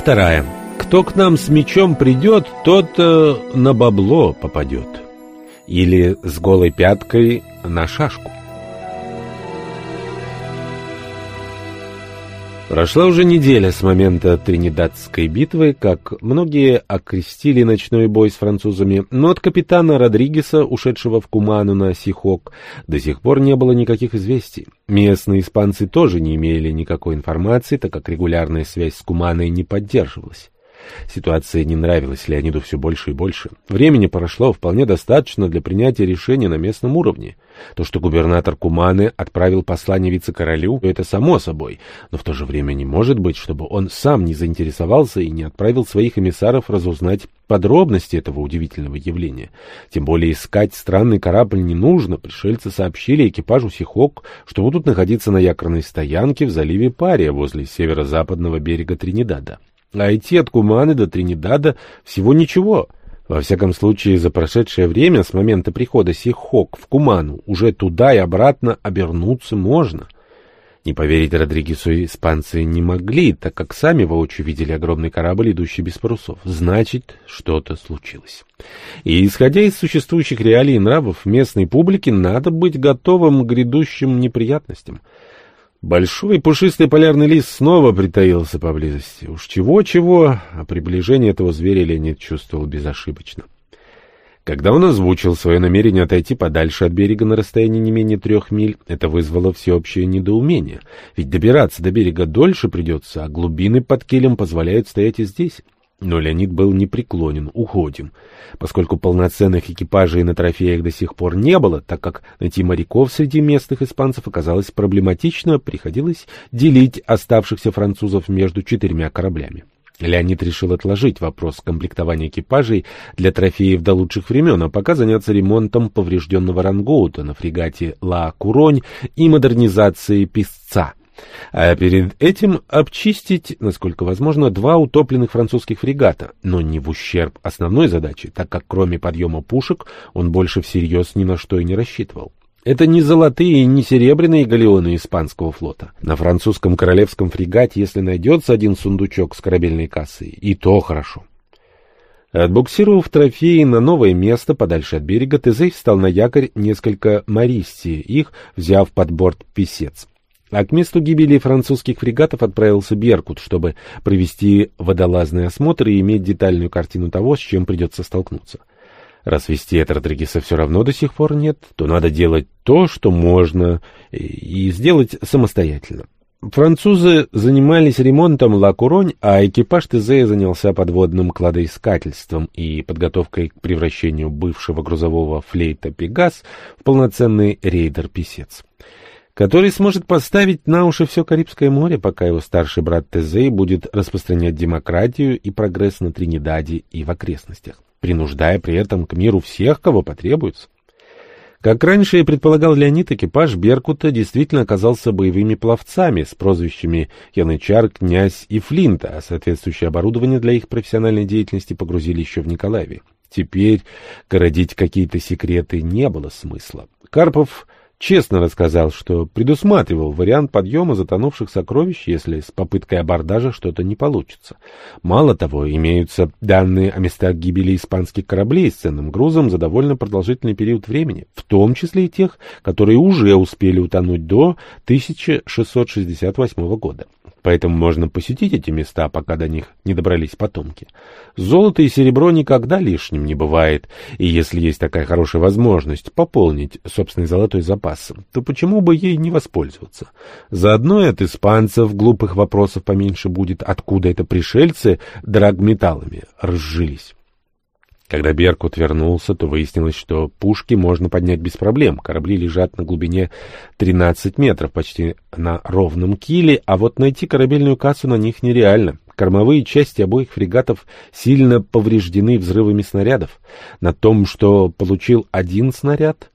Вторая. Кто к нам с мечом придет, тот э, на бабло попадет. Или с голой пяткой на шашку. Прошла уже неделя с момента Тринидадской битвы, как многие окрестили ночной бой с французами, но от капитана Родригеса, ушедшего в Куману на Сихок, до сих пор не было никаких известий. Местные испанцы тоже не имели никакой информации, так как регулярная связь с Куманой не поддерживалась. Ситуация не нравилась Леониду все больше и больше. Времени прошло вполне достаточно для принятия решения на местном уровне. То, что губернатор Куманы отправил послание вице-королю, это само собой, но в то же время не может быть, чтобы он сам не заинтересовался и не отправил своих эмиссаров разузнать подробности этого удивительного явления. Тем более искать странный корабль не нужно. Пришельцы сообщили экипажу Сихок, что будут находиться на якорной стоянке в заливе Пария возле северо-западного берега Тринидада. А идти от Куманы до Тринидада всего ничего. Во всяком случае, за прошедшее время, с момента прихода Сихок в Куману, уже туда и обратно обернуться можно. Не поверить Родригесу испанцы не могли, так как сами воочию видели огромный корабль, идущий без парусов. Значит, что-то случилось. И, исходя из существующих реалий и нравов местной публики, надо быть готовым к грядущим неприятностям — Большой пушистый полярный лис снова притаился поблизости. Уж чего-чего, а приближение этого зверя Леонид чувствовал безошибочно. Когда он озвучил свое намерение отойти подальше от берега на расстоянии не менее трех миль, это вызвало всеобщее недоумение. Ведь добираться до берега дольше придется, а глубины под килем позволяют стоять и здесь. Но Леонид был непреклонен, уходим. Поскольку полноценных экипажей на трофеях до сих пор не было, так как найти моряков среди местных испанцев оказалось проблематично, приходилось делить оставшихся французов между четырьмя кораблями. Леонид решил отложить вопрос комплектования экипажей для трофеев до лучших времен, а пока заняться ремонтом поврежденного рангоута на фрегате «Ла Куронь» и модернизацией «Песца» а перед этим обчистить, насколько возможно, два утопленных французских фрегата, но не в ущерб основной задаче, так как кроме подъема пушек он больше всерьез ни на что и не рассчитывал. Это не золотые и не серебряные галеоны испанского флота. На французском королевском фрегате, если найдется один сундучок с корабельной кассой, и то хорошо. Отбуксировав трофеи на новое место подальше от берега, Тезей встал на якорь несколько мористи, их взяв под борт писец. А к месту гибели французских фрегатов отправился Беркут, чтобы провести водолазный осмотр и иметь детальную картину того, с чем придется столкнуться. Раз вести от Родригеса все равно до сих пор нет, то надо делать то, что можно, и сделать самостоятельно. Французы занимались ремонтом Ла-Куронь, а экипаж Тезея занялся подводным кладоискательством и подготовкой к превращению бывшего грузового флейта «Пегас» в полноценный рейдер-писец который сможет поставить на уши все Карибское море, пока его старший брат Тезей будет распространять демократию и прогресс на Тринидаде и в окрестностях, принуждая при этом к миру всех, кого потребуется. Как раньше и предполагал Леонид, экипаж Беркута действительно оказался боевыми пловцами с прозвищами Янычар, Князь и Флинта, а соответствующее оборудование для их профессиональной деятельности погрузили еще в Николаеве. Теперь городить какие-то секреты не было смысла. Карпов честно рассказал, что предусматривал вариант подъема затонувших сокровищ, если с попыткой абордажа что-то не получится. Мало того, имеются данные о местах гибели испанских кораблей с ценным грузом за довольно продолжительный период времени, в том числе и тех, которые уже успели утонуть до 1668 года поэтому можно посетить эти места, пока до них не добрались потомки. Золото и серебро никогда лишним не бывает, и если есть такая хорошая возможность пополнить собственный золотой запас, то почему бы ей не воспользоваться? Заодно и от испанцев глупых вопросов поменьше будет, откуда это пришельцы драгметаллами разжились. Когда Беркут вернулся, то выяснилось, что пушки можно поднять без проблем. Корабли лежат на глубине 13 метров, почти на ровном киле, а вот найти корабельную кассу на них нереально. Кормовые части обоих фрегатов сильно повреждены взрывами снарядов. На том, что получил один снаряд,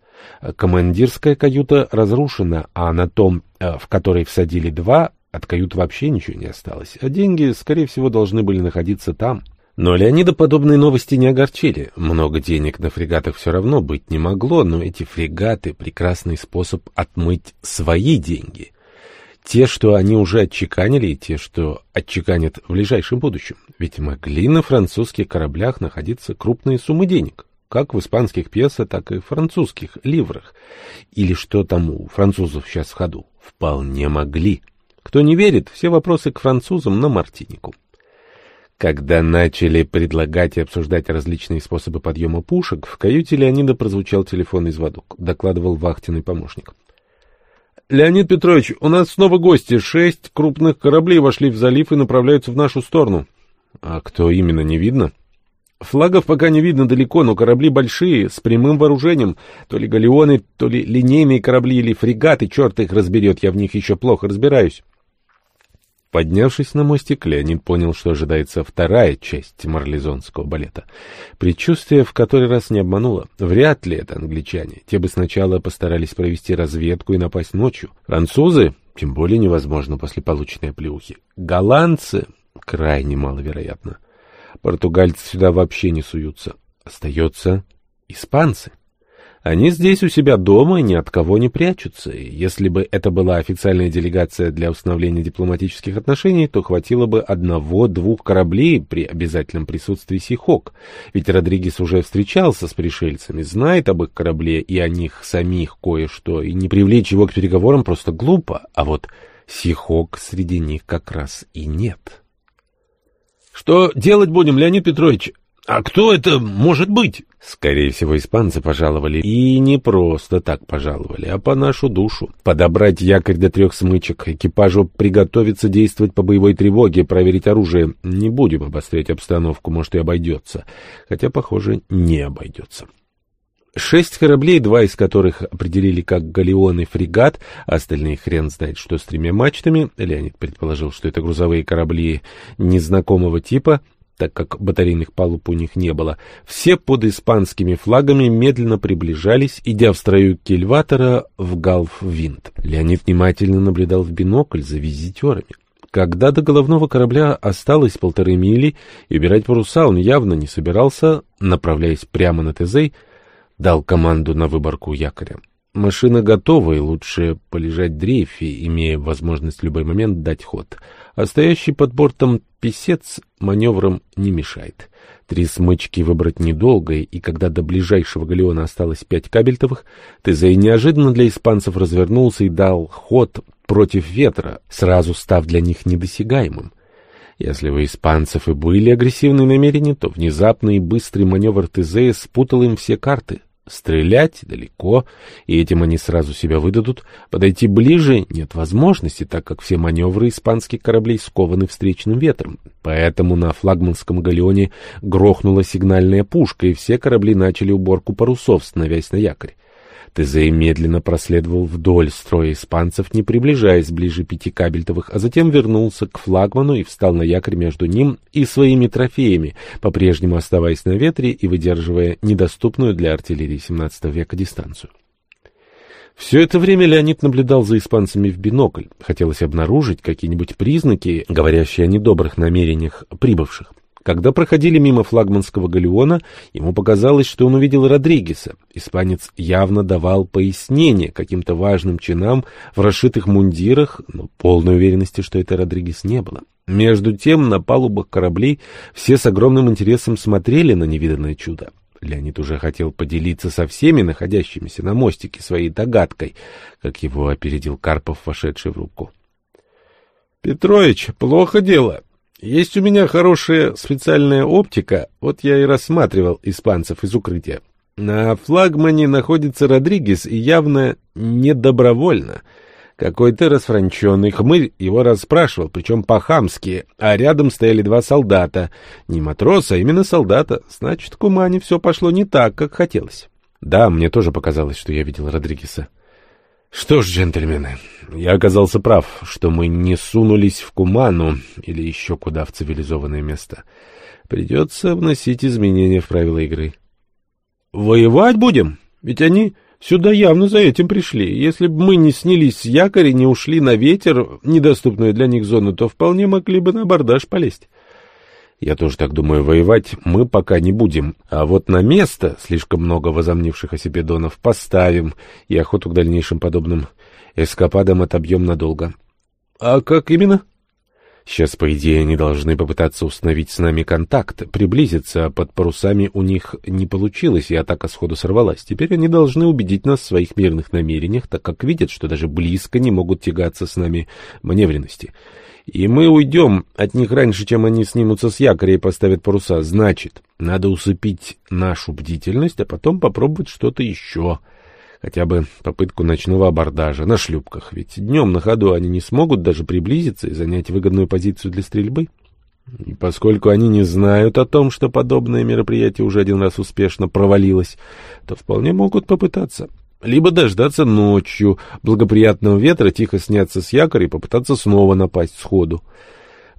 командирская каюта разрушена, а на том, э, в которой всадили два, от кают вообще ничего не осталось. А деньги, скорее всего, должны были находиться там. Но Леонида подобные новости не огорчили. Много денег на фрегатах все равно быть не могло, но эти фрегаты — прекрасный способ отмыть свои деньги. Те, что они уже отчеканили, и те, что отчеканят в ближайшем будущем. Ведь могли на французских кораблях находиться крупные суммы денег, как в испанских песо, так и в французских ливрах. Или что там у французов сейчас в ходу. Вполне могли. Кто не верит, все вопросы к французам на Мартинику. Когда начали предлагать и обсуждать различные способы подъема пушек, в каюте Леонида прозвучал телефонный звонок, докладывал вахтенный помощник. «Леонид Петрович, у нас снова гости. Шесть крупных кораблей вошли в залив и направляются в нашу сторону». «А кто именно, не видно?» «Флагов пока не видно далеко, но корабли большие, с прямым вооружением. То ли галеоны, то ли линейные корабли или фрегаты, черт их разберет, я в них еще плохо разбираюсь». Поднявшись на мостик, Леонид понял, что ожидается вторая часть марлезонского балета. Предчувствие в который раз не обмануло. Вряд ли это англичане. Те бы сначала постарались провести разведку и напасть ночью. Французы? Тем более невозможно после полученной плюхи. Голландцы? Крайне маловероятно. Португальцы сюда вообще не суются. Остается испанцы. Они здесь у себя дома и ни от кого не прячутся. И если бы это была официальная делегация для установления дипломатических отношений, то хватило бы одного-двух кораблей при обязательном присутствии Сихок. Ведь Родригес уже встречался с пришельцами, знает об их корабле и о них самих кое-что, и не привлечь его к переговорам просто глупо. А вот Сихок среди них как раз и нет. — Что делать будем, Леонид Петрович? А кто это может быть? Скорее всего, испанцы пожаловали. И не просто так пожаловали, а по нашу душу. Подобрать якорь до трех смычек, экипажу приготовиться действовать по боевой тревоге, проверить оружие. Не будем обострять обстановку, может и обойдется. Хотя, похоже, не обойдется. Шесть кораблей, два из которых определили как галеон и фрегат, а остальные хрен знает, что с тремя мачтами, Леонид предположил, что это грузовые корабли незнакомого типа, так как батарейных палуб у них не было, все под испанскими флагами медленно приближались, идя в строю кельватора в галф-винт. Леонид внимательно наблюдал в бинокль за визитерами. Когда до головного корабля осталось полторы мили, и убирать паруса он явно не собирался, направляясь прямо на Тезей, дал команду на выборку якоря. Машина готова, и лучше полежать дрейфе, имея возможность в любой момент дать ход — а стоящий под бортом писец маневрам не мешает. Три смычки выбрать недолго, и когда до ближайшего галеона осталось пять кабельтовых, Тезей неожиданно для испанцев развернулся и дал ход против ветра, сразу став для них недосягаемым. Если у испанцев и были агрессивные намерения, то внезапный и быстрый маневр Тезея спутал им все карты. Стрелять далеко, и этим они сразу себя выдадут. Подойти ближе нет возможности, так как все маневры испанских кораблей скованы встречным ветром. Поэтому на флагманском галеоне грохнула сигнальная пушка, и все корабли начали уборку парусов, становясь на якорь. Тезей медленно проследовал вдоль строя испанцев, не приближаясь ближе пяти кабельтовых, а затем вернулся к флагману и встал на якорь между ним и своими трофеями, по-прежнему оставаясь на ветре и выдерживая недоступную для артиллерии XVII века дистанцию. Все это время Леонид наблюдал за испанцами в бинокль. Хотелось обнаружить какие-нибудь признаки, говорящие о недобрых намерениях прибывших. Когда проходили мимо флагманского галеона, ему показалось, что он увидел Родригеса. Испанец явно давал пояснение каким-то важным чинам в расшитых мундирах, но полной уверенности, что это Родригес, не было. Между тем, на палубах кораблей все с огромным интересом смотрели на невиданное чудо. Леонид уже хотел поделиться со всеми находящимися на мостике своей догадкой, как его опередил Карпов, вошедший в руку. — Петрович, плохо дело. Есть у меня хорошая специальная оптика, вот я и рассматривал испанцев из укрытия. На флагмане находится Родригес, и явно недобровольно. Какой-то расфранченный хмырь его расспрашивал, причем по-хамски, а рядом стояли два солдата. Не матроса, а именно солдата. Значит, Кумане все пошло не так, как хотелось. Да, мне тоже показалось, что я видел Родригеса. Что ж, джентльмены, я оказался прав, что мы не сунулись в Куману или еще куда в цивилизованное место. Придется вносить изменения в правила игры. Воевать будем? Ведь они сюда явно за этим пришли. Если бы мы не снялись с якоря, не ушли на ветер, недоступную для них зону, то вполне могли бы на абордаж полезть. Я тоже так думаю, воевать мы пока не будем. А вот на место слишком много возомнивших о себе донов поставим, и охоту к дальнейшим подобным эскападам отобьем надолго. А как именно? Сейчас, по идее, они должны попытаться установить с нами контакт, приблизиться, а под парусами у них не получилось, и атака сходу сорвалась. Теперь они должны убедить нас в своих мирных намерениях, так как видят, что даже близко не могут тягаться с нами маневренности. И мы уйдем от них раньше, чем они снимутся с якоря и поставят паруса. Значит, надо усыпить нашу бдительность, а потом попробовать что-то еще. Хотя бы попытку ночного абордажа на шлюпках. Ведь днем на ходу они не смогут даже приблизиться и занять выгодную позицию для стрельбы. И поскольку они не знают о том, что подобное мероприятие уже один раз успешно провалилось, то вполне могут попытаться либо дождаться ночью благоприятного ветра, тихо сняться с якоря и попытаться снова напасть сходу.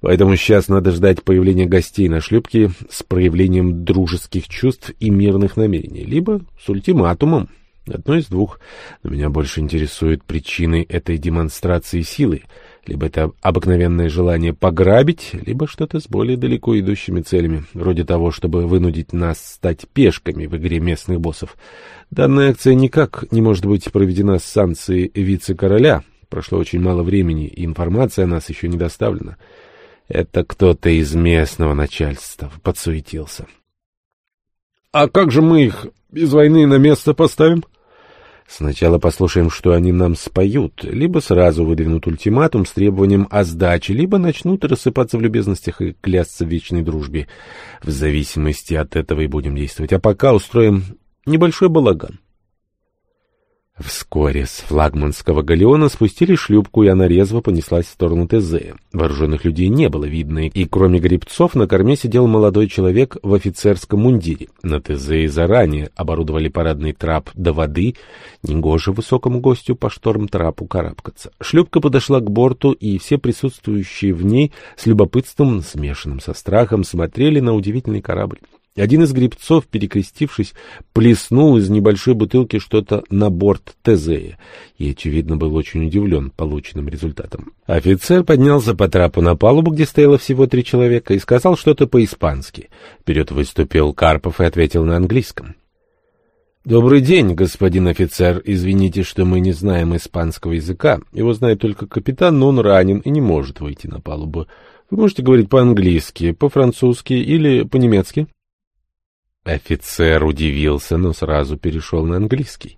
Поэтому сейчас надо ждать появления гостей на шлюпке с проявлением дружеских чувств и мирных намерений, либо с ультиматумом. Одно из двух. Но меня больше интересуют причины этой демонстрации силы — либо это обыкновенное желание пограбить, либо что-то с более далеко идущими целями, вроде того, чтобы вынудить нас стать пешками в игре местных боссов. Данная акция никак не может быть проведена с санкцией вице-короля. Прошло очень мало времени, и информация о нас еще не доставлена. Это кто-то из местного начальства подсуетился. — А как же мы их из войны на место поставим? — Сначала послушаем, что они нам споют, либо сразу выдвинут ультиматум с требованием о сдаче, либо начнут рассыпаться в любезностях и клясться в вечной дружбе. В зависимости от этого и будем действовать. А пока устроим небольшой балаган. Вскоре с флагманского галеона спустили шлюпку, и она резво понеслась в сторону ТЗ. Вооруженных людей не было видно, и кроме гребцов на корме сидел молодой человек в офицерском мундире. На и заранее оборудовали парадный трап до воды. Негоже высокому гостю по шторм-трапу карабкаться. Шлюпка подошла к борту, и все присутствующие в ней с любопытством, смешанным со страхом, смотрели на удивительный корабль. Один из гребцов, перекрестившись, плеснул из небольшой бутылки что-то на борт Тезея и, очевидно, был очень удивлен полученным результатом. Офицер поднялся по трапу на палубу, где стояло всего три человека, и сказал что-то по-испански. Вперед выступил Карпов и ответил на английском. «Добрый день, господин офицер. Извините, что мы не знаем испанского языка. Его знает только капитан, но он ранен и не может выйти на палубу. Вы можете говорить по-английски, по-французски или по-немецки?» Офицер удивился, но сразу перешел на английский.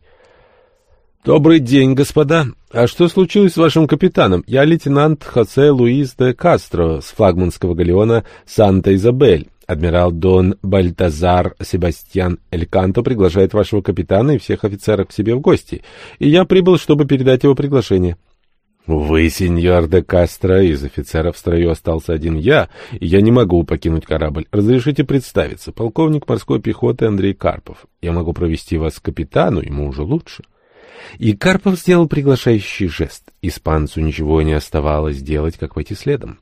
«Добрый день, господа. А что случилось с вашим капитаном? Я лейтенант Хосе Луис де Кастро с флагманского галеона «Санта-Изабель». Адмирал Дон Бальтазар Себастьян Эльканто приглашает вашего капитана и всех офицеров к себе в гости, и я прибыл, чтобы передать его приглашение». «Вы, сеньор де Кастро, из офицеров в строю остался один я, и я не могу покинуть корабль. Разрешите представиться, полковник морской пехоты Андрей Карпов. Я могу провести вас к капитану, ему уже лучше». И Карпов сделал приглашающий жест. Испанцу ничего не оставалось делать, как пойти следом.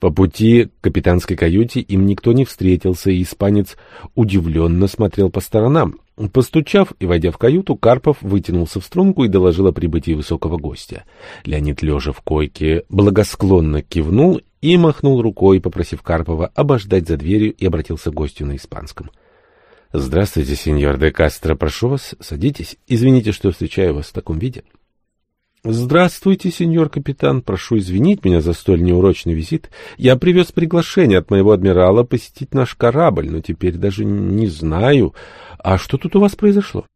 По пути к капитанской каюте им никто не встретился, и испанец удивленно смотрел по сторонам. Постучав и войдя в каюту, Карпов вытянулся в струнку и доложил о прибытии высокого гостя. Леонид, лежа в койке, благосклонно кивнул и махнул рукой, попросив Карпова обождать за дверью, и обратился к гостю на испанском. — Здравствуйте, сеньор де Кастро. Прошу вас, садитесь. Извините, что встречаю вас в таком виде. — «Здравствуйте, сеньор капитан. Прошу извинить меня за столь неурочный визит. Я привез приглашение от моего адмирала посетить наш корабль, но теперь даже не знаю. А что тут у вас произошло?»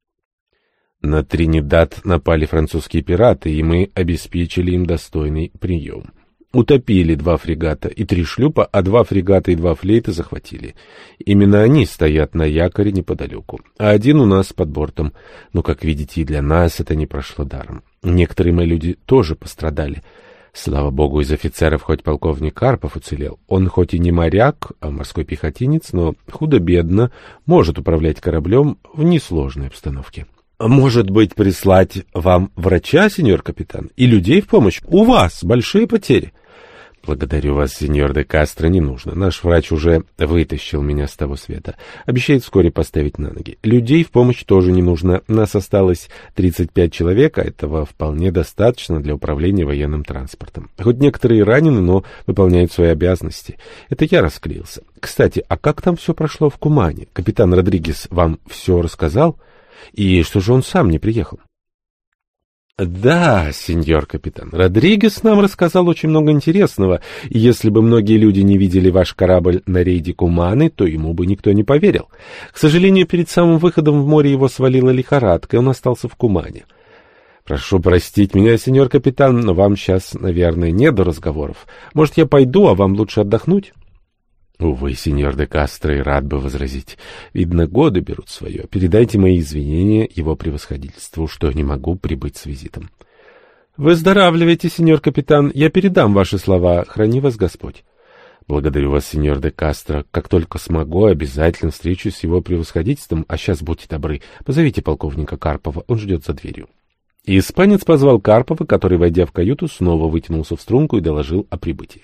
На Тринидад напали французские пираты, и мы обеспечили им достойный прием. Утопили два фрегата и три шлюпа, а два фрегата и два флейта захватили. Именно они стоят на якоре неподалеку, а один у нас под бортом. Но, как видите, и для нас это не прошло даром. Некоторые мои люди тоже пострадали. Слава богу, из офицеров хоть полковник Карпов уцелел. Он хоть и не моряк, а морской пехотинец, но худо-бедно может управлять кораблем в несложной обстановке. Может быть, прислать вам врача, сеньор капитан, и людей в помощь? У вас большие потери. Благодарю вас, сеньор де Кастро, не нужно. Наш врач уже вытащил меня с того света. Обещает вскоре поставить на ноги. Людей в помощь тоже не нужно. Нас осталось 35 человек, а этого вполне достаточно для управления военным транспортом. Хоть некоторые ранены, но выполняют свои обязанности. Это я расклеился. Кстати, а как там все прошло в Кумане? Капитан Родригес вам все рассказал? И что же он сам не приехал? Да, сеньор капитан, Родригес нам рассказал очень много интересного, и если бы многие люди не видели ваш корабль на рейде Куманы, то ему бы никто не поверил. К сожалению, перед самым выходом в море его свалила лихорадка, и он остался в Кумане. Прошу простить меня, сеньор капитан, но вам сейчас, наверное, не до разговоров. Может, я пойду, а вам лучше отдохнуть? Увы, сеньор де Кастро, и рад бы возразить. Видно, годы берут свое. Передайте мои извинения его превосходительству, что не могу прибыть с визитом. Выздоравливайте, сеньор капитан. Я передам ваши слова. Храни вас Господь. Благодарю вас, сеньор де Кастро. Как только смогу, обязательно встречусь с его превосходительством. А сейчас будьте добры, позовите полковника Карпова. Он ждет за дверью. испанец позвал Карпова, который, войдя в каюту, снова вытянулся в струнку и доложил о прибытии.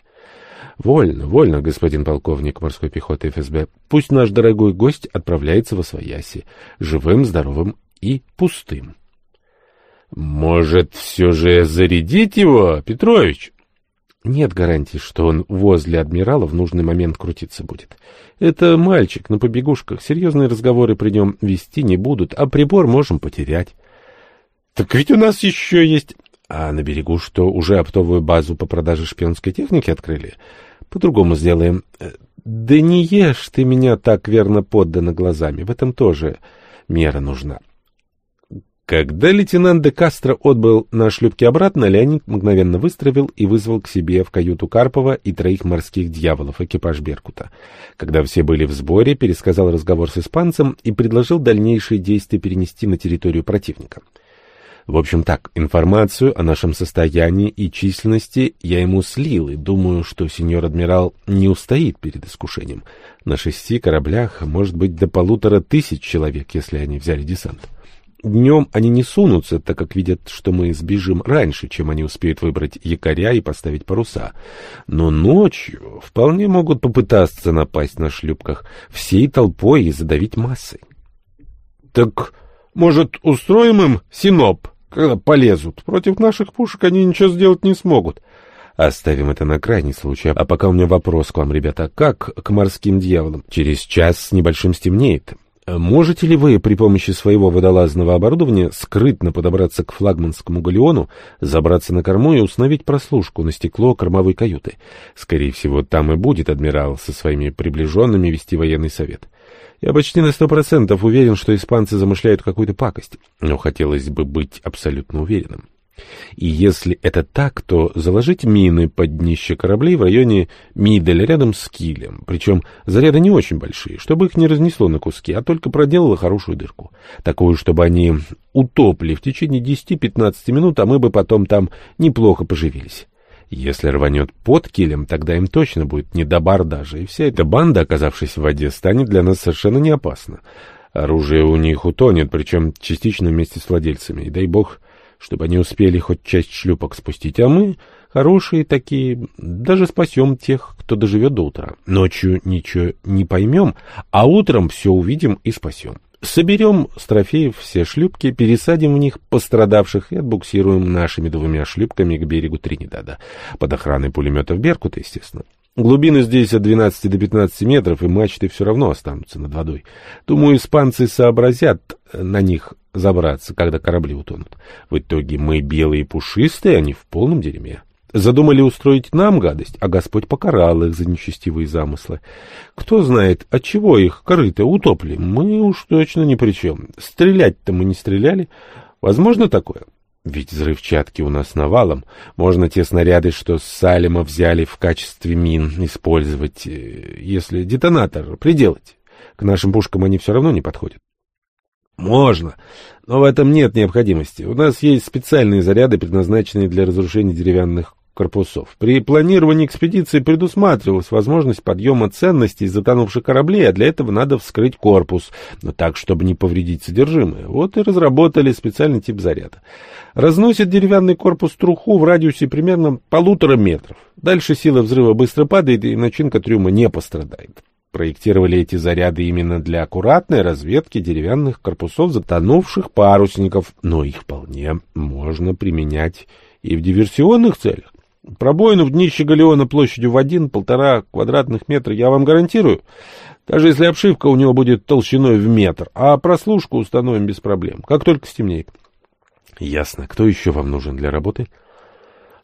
Вольно, вольно, господин полковник морской пехоты ФСБ. Пусть наш дорогой гость отправляется во свояси, живым, здоровым и пустым. Может, все же зарядить его, Петрович? Нет гарантии, что он возле адмирала в нужный момент крутиться будет. Это мальчик на побегушках, серьезные разговоры при нем вести не будут, а прибор можем потерять. Так ведь у нас еще есть... А на берегу что, уже оптовую базу по продаже шпионской техники открыли? По-другому сделаем. Э, да не ешь ты меня так верно поддано глазами. В этом тоже мера нужна. Когда лейтенант де Кастро отбыл на шлюпке обратно, Леонид мгновенно выстроил и вызвал к себе в каюту Карпова и троих морских дьяволов, экипаж Беркута. Когда все были в сборе, пересказал разговор с испанцем и предложил дальнейшие действия перенести на территорию противника. В общем так, информацию о нашем состоянии и численности я ему слил, и думаю, что сеньор адмирал не устоит перед искушением. На шести кораблях может быть до полутора тысяч человек, если они взяли десант. Днем они не сунутся, так как видят, что мы сбежим раньше, чем они успеют выбрать якоря и поставить паруса. Но ночью вполне могут попытаться напасть на шлюпках всей толпой и задавить массой. — Так, может, устроим им синоп? Когда полезут против наших пушек, они ничего сделать не смогут. Оставим это на крайний случай. А пока у меня вопрос к вам, ребята. Как к морским дьяволам? Через час с небольшим стемнеет. Можете ли вы при помощи своего водолазного оборудования скрытно подобраться к флагманскому галеону, забраться на корму и установить прослушку на стекло кормовой каюты? Скорее всего, там и будет адмирал со своими приближенными вести военный совет. Я почти на сто процентов уверен, что испанцы замышляют какую-то пакость, но хотелось бы быть абсолютно уверенным. И если это так, то заложить мины под днище кораблей в районе Миделя рядом с килем, причем заряды не очень большие, чтобы их не разнесло на куски, а только проделало хорошую дырку. Такую, чтобы они утопли в течение 10-15 минут, а мы бы потом там неплохо поживились. Если рванет под килем, тогда им точно будет не до бардажа, и вся эта банда, оказавшись в воде, станет для нас совершенно не опасна. Оружие у них утонет, причем частично вместе с владельцами, и дай бог, чтобы они успели хоть часть шлюпок спустить, а мы, хорошие такие, даже спасем тех, кто доживет до утра. Ночью ничего не поймем, а утром все увидим и спасем. Соберем с трофеев все шлюпки, пересадим в них пострадавших и отбуксируем нашими двумя шлюпками к берегу Тринидада. Под охраной пулеметов Беркута, естественно. Глубины здесь от 12 до 15 метров, и мачты все равно останутся над водой. Думаю, испанцы сообразят на них забраться, когда корабли утонут. В итоге мы белые и пушистые, они в полном дерьме. Задумали устроить нам гадость, а Господь покарал их за нечестивые замыслы. Кто знает, от чего их корыто утопли, мы уж точно ни при чем. Стрелять-то мы не стреляли. Возможно такое? Ведь взрывчатки у нас навалом. Можно те снаряды, что с Салема взяли в качестве мин, использовать, э, если детонатор приделать. К нашим пушкам они все равно не подходят. Можно, но в этом нет необходимости. У нас есть специальные заряды, предназначенные для разрушения деревянных корпусов. При планировании экспедиции предусматривалась возможность подъема ценностей затонувших кораблей, а для этого надо вскрыть корпус, но так, чтобы не повредить содержимое. Вот и разработали специальный тип заряда. Разносит деревянный корпус труху в радиусе примерно полутора метров. Дальше сила взрыва быстро падает, и начинка трюма не пострадает. Проектировали эти заряды именно для аккуратной разведки деревянных корпусов затонувших парусников, но их вполне можно применять и в диверсионных целях. Пробоину в днище галеона площадью в один-полтора квадратных метра я вам гарантирую, даже если обшивка у него будет толщиной в метр, а прослушку установим без проблем, как только стемнеет. Ясно. Кто еще вам нужен для работы?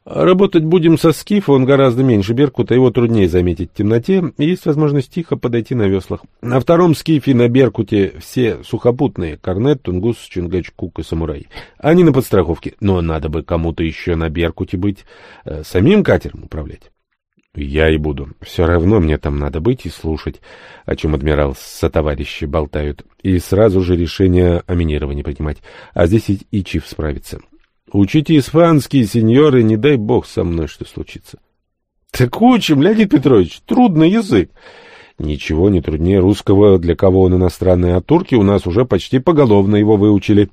Работать будем со скифа, он гораздо меньше Беркута, его труднее заметить в темноте, есть возможность тихо подойти на веслах. На втором скифе на Беркуте все сухопутные — Корнет, Тунгус, Чингачкук и Самурай. Они на подстраховке, но надо бы кому-то еще на Беркуте быть, э, самим катером управлять. Я и буду. Все равно мне там надо быть и слушать, о чем адмирал со товарищи болтают, и сразу же решение о минировании принимать. А здесь и, и Чиф справится. Учите испанские сеньоры, не дай бог со мной что случится. Так учим, Леонид Петрович, трудный язык. Ничего не труднее русского, для кого он иностранный, а турки у нас уже почти поголовно его выучили.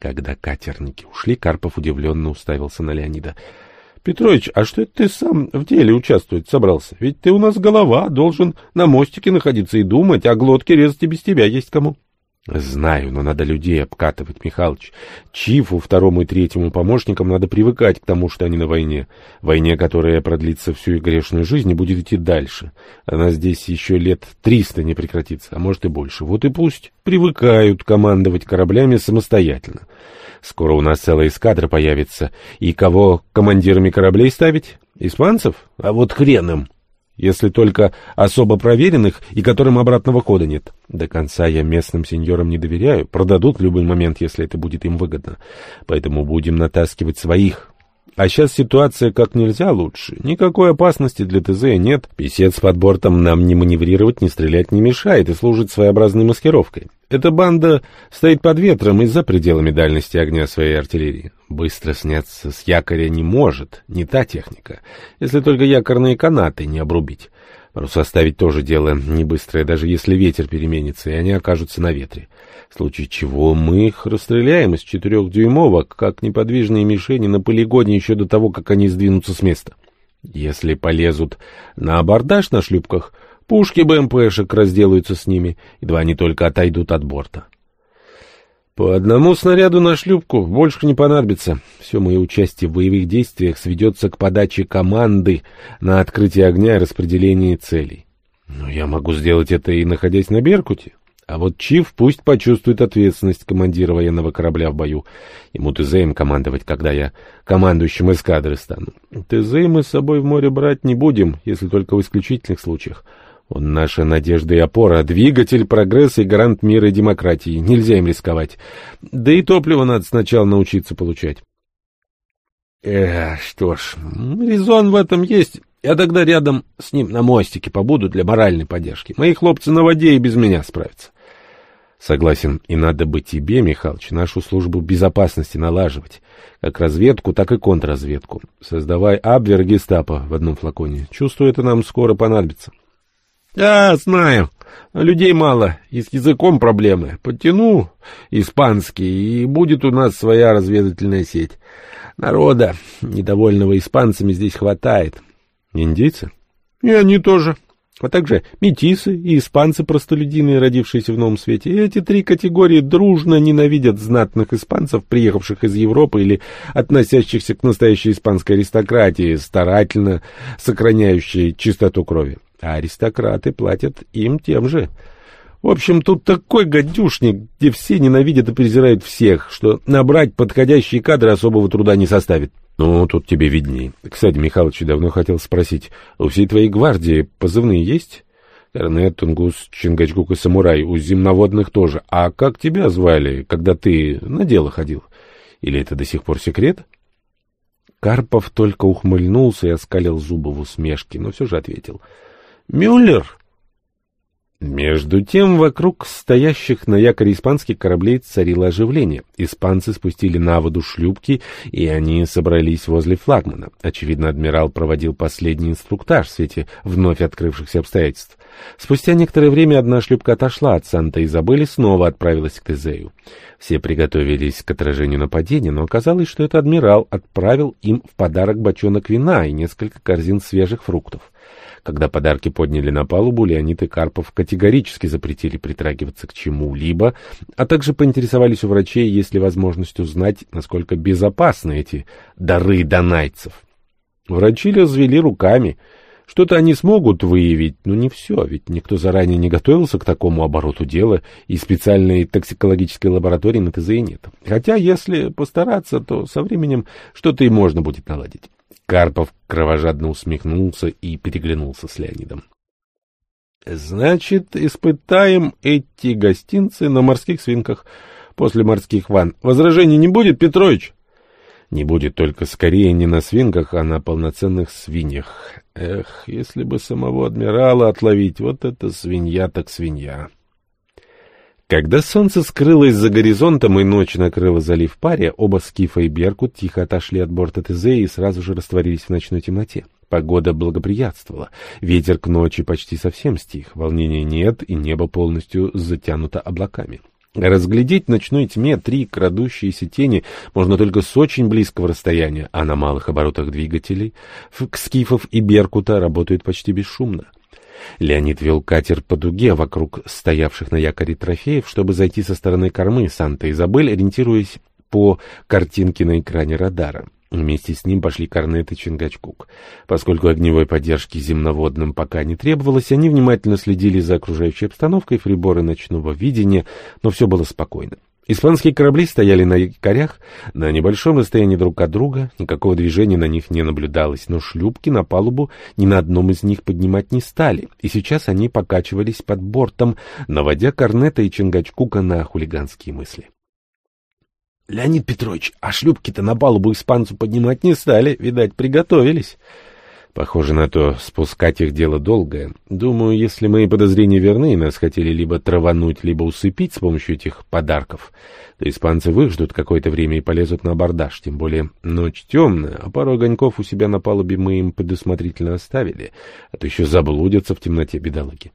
Когда катерники ушли, Карпов удивленно уставился на Леонида. — Петрович, а что это ты сам в деле участвовать собрался? Ведь ты у нас голова, должен на мостике находиться и думать, а глотки резать и без тебя есть кому. — Знаю, но надо людей обкатывать, Михалыч. Чифу, второму и третьему помощникам надо привыкать к тому, что они на войне. Войне, которая продлится всю их грешную жизнь и будет идти дальше. Она здесь еще лет триста не прекратится, а может и больше. Вот и пусть привыкают командовать кораблями самостоятельно. Скоро у нас целая эскадра появится. И кого командирами кораблей ставить? Испанцев? А вот хрен если только особо проверенных и которым обратного хода нет. До конца я местным сеньорам не доверяю, продадут в любой момент, если это будет им выгодно. Поэтому будем натаскивать своих, а сейчас ситуация как нельзя лучше. Никакой опасности для ТЗ нет. Песец под бортом нам не маневрировать, не стрелять не мешает и служит своеобразной маскировкой. Эта банда стоит под ветром и за пределами дальности огня своей артиллерии. Быстро сняться с якоря не может, не та техника, если только якорные канаты не обрубить. Парус оставить тоже дело не быстрое, даже если ветер переменится, и они окажутся на ветре в случае чего мы их расстреляем из четырехдюймовок, как неподвижные мишени на полигоне еще до того, как они сдвинутся с места. Если полезут на абордаж на шлюпках, пушки БМПшек разделаются с ними, едва они только отойдут от борта. По одному снаряду на шлюпку больше не понадобится. Все мое участие в боевых действиях сведется к подаче команды на открытие огня и распределение целей. Но я могу сделать это и находясь на Беркуте. А вот Чиф пусть почувствует ответственность командира военного корабля в бою. Ему ТЗ им командовать, когда я командующим эскадры стану. ТЗ мы с собой в море брать не будем, если только в исключительных случаях. Он наша надежда и опора, двигатель прогресса и гарант мира и демократии. Нельзя им рисковать. Да и топливо надо сначала научиться получать. Эх, что ж, резон в этом есть. Я тогда рядом с ним на мостике побуду для моральной поддержки. Мои хлопцы на воде и без меня справятся. Согласен, и надо бы тебе, Михалыч, нашу службу безопасности налаживать. Как разведку, так и контрразведку. Создавай Абвер гестапо в одном флаконе. Чувствую, это нам скоро понадобится. Я знаю. Людей мало, и с языком проблемы. Подтяну испанский, и будет у нас своя разведывательная сеть. Народа, недовольного испанцами, здесь хватает. Индейцы? И они тоже. А также метисы и испанцы-простолюдины, родившиеся в новом свете. И эти три категории дружно ненавидят знатных испанцев, приехавших из Европы или относящихся к настоящей испанской аристократии, старательно сохраняющей чистоту крови. А аристократы платят им тем же. В общем, тут такой гадюшник, где все ненавидят и презирают всех, что набрать подходящие кадры особого труда не составит. Ну, тут тебе видней. Кстати, Михалыч давно хотел спросить, у всей твоей гвардии позывные есть? Корнет, Тунгус, Чингачгук и Самурай, у земноводных тоже. А как тебя звали, когда ты на дело ходил? Или это до сих пор секрет? Карпов только ухмыльнулся и оскалил зубы в усмешке, но все же ответил. «Мюллер!» Между тем, вокруг стоящих на якоре испанских кораблей царило оживление. Испанцы спустили на воду шлюпки, и они собрались возле флагмана. Очевидно, адмирал проводил последний инструктаж в свете вновь открывшихся обстоятельств. Спустя некоторое время одна шлюпка отошла от Санта-Изабель и снова отправилась к Тезею. Все приготовились к отражению нападения, но оказалось, что этот адмирал отправил им в подарок бочонок вина и несколько корзин свежих фруктов. Когда подарки подняли на палубу, Леонид и Карпов категорически запретили притрагиваться к чему-либо, а также поинтересовались у врачей, есть ли возможность узнать, насколько безопасны эти дары донайцев. Врачи развели руками — Что-то они смогут выявить, но не все, ведь никто заранее не готовился к такому обороту дела, и специальной токсикологической лаборатории на ТЗИ нет. Хотя, если постараться, то со временем что-то и можно будет наладить. Карпов кровожадно усмехнулся и переглянулся с Леонидом. — Значит, испытаем эти гостинцы на морских свинках после морских ванн. Возражений не будет, Петрович? Не будет только скорее не на свинках, а на полноценных свиньях. Эх, если бы самого адмирала отловить, вот это свинья так свинья. Когда солнце скрылось за горизонтом и ночь накрыла залив паре, оба Скифа и Беркут тихо отошли от борта ТЗ и сразу же растворились в ночной темноте. Погода благоприятствовала. Ветер к ночи почти совсем стих, волнения нет, и небо полностью затянуто облаками. Разглядеть в ночной тьме три крадущиеся тени можно только с очень близкого расстояния, а на малых оборотах двигателей скифов и беркута работают почти бесшумно. Леонид вел катер по дуге вокруг стоявших на якоре трофеев, чтобы зайти со стороны кормы Санта-Изабель, ориентируясь по картинке на экране радара. Вместе с ним пошли Корнет и Чингачкук. Поскольку огневой поддержки земноводным пока не требовалось, они внимательно следили за окружающей обстановкой приборы ночного видения, но все было спокойно. Испанские корабли стояли на якорях на небольшом расстоянии друг от друга, никакого движения на них не наблюдалось, но шлюпки на палубу ни на одном из них поднимать не стали, и сейчас они покачивались под бортом, наводя Корнета и Чингачкука на хулиганские мысли. — Леонид Петрович, а шлюпки-то на палубу испанцу поднимать не стали, видать, приготовились. Похоже на то, спускать их дело долгое. Думаю, если мои подозрения верны, нас хотели либо травануть, либо усыпить с помощью этих подарков, то испанцы выждут какое-то время и полезут на абордаж, тем более ночь темная, а пару огоньков у себя на палубе мы им предусмотрительно оставили, а то еще заблудятся в темноте бедолаги.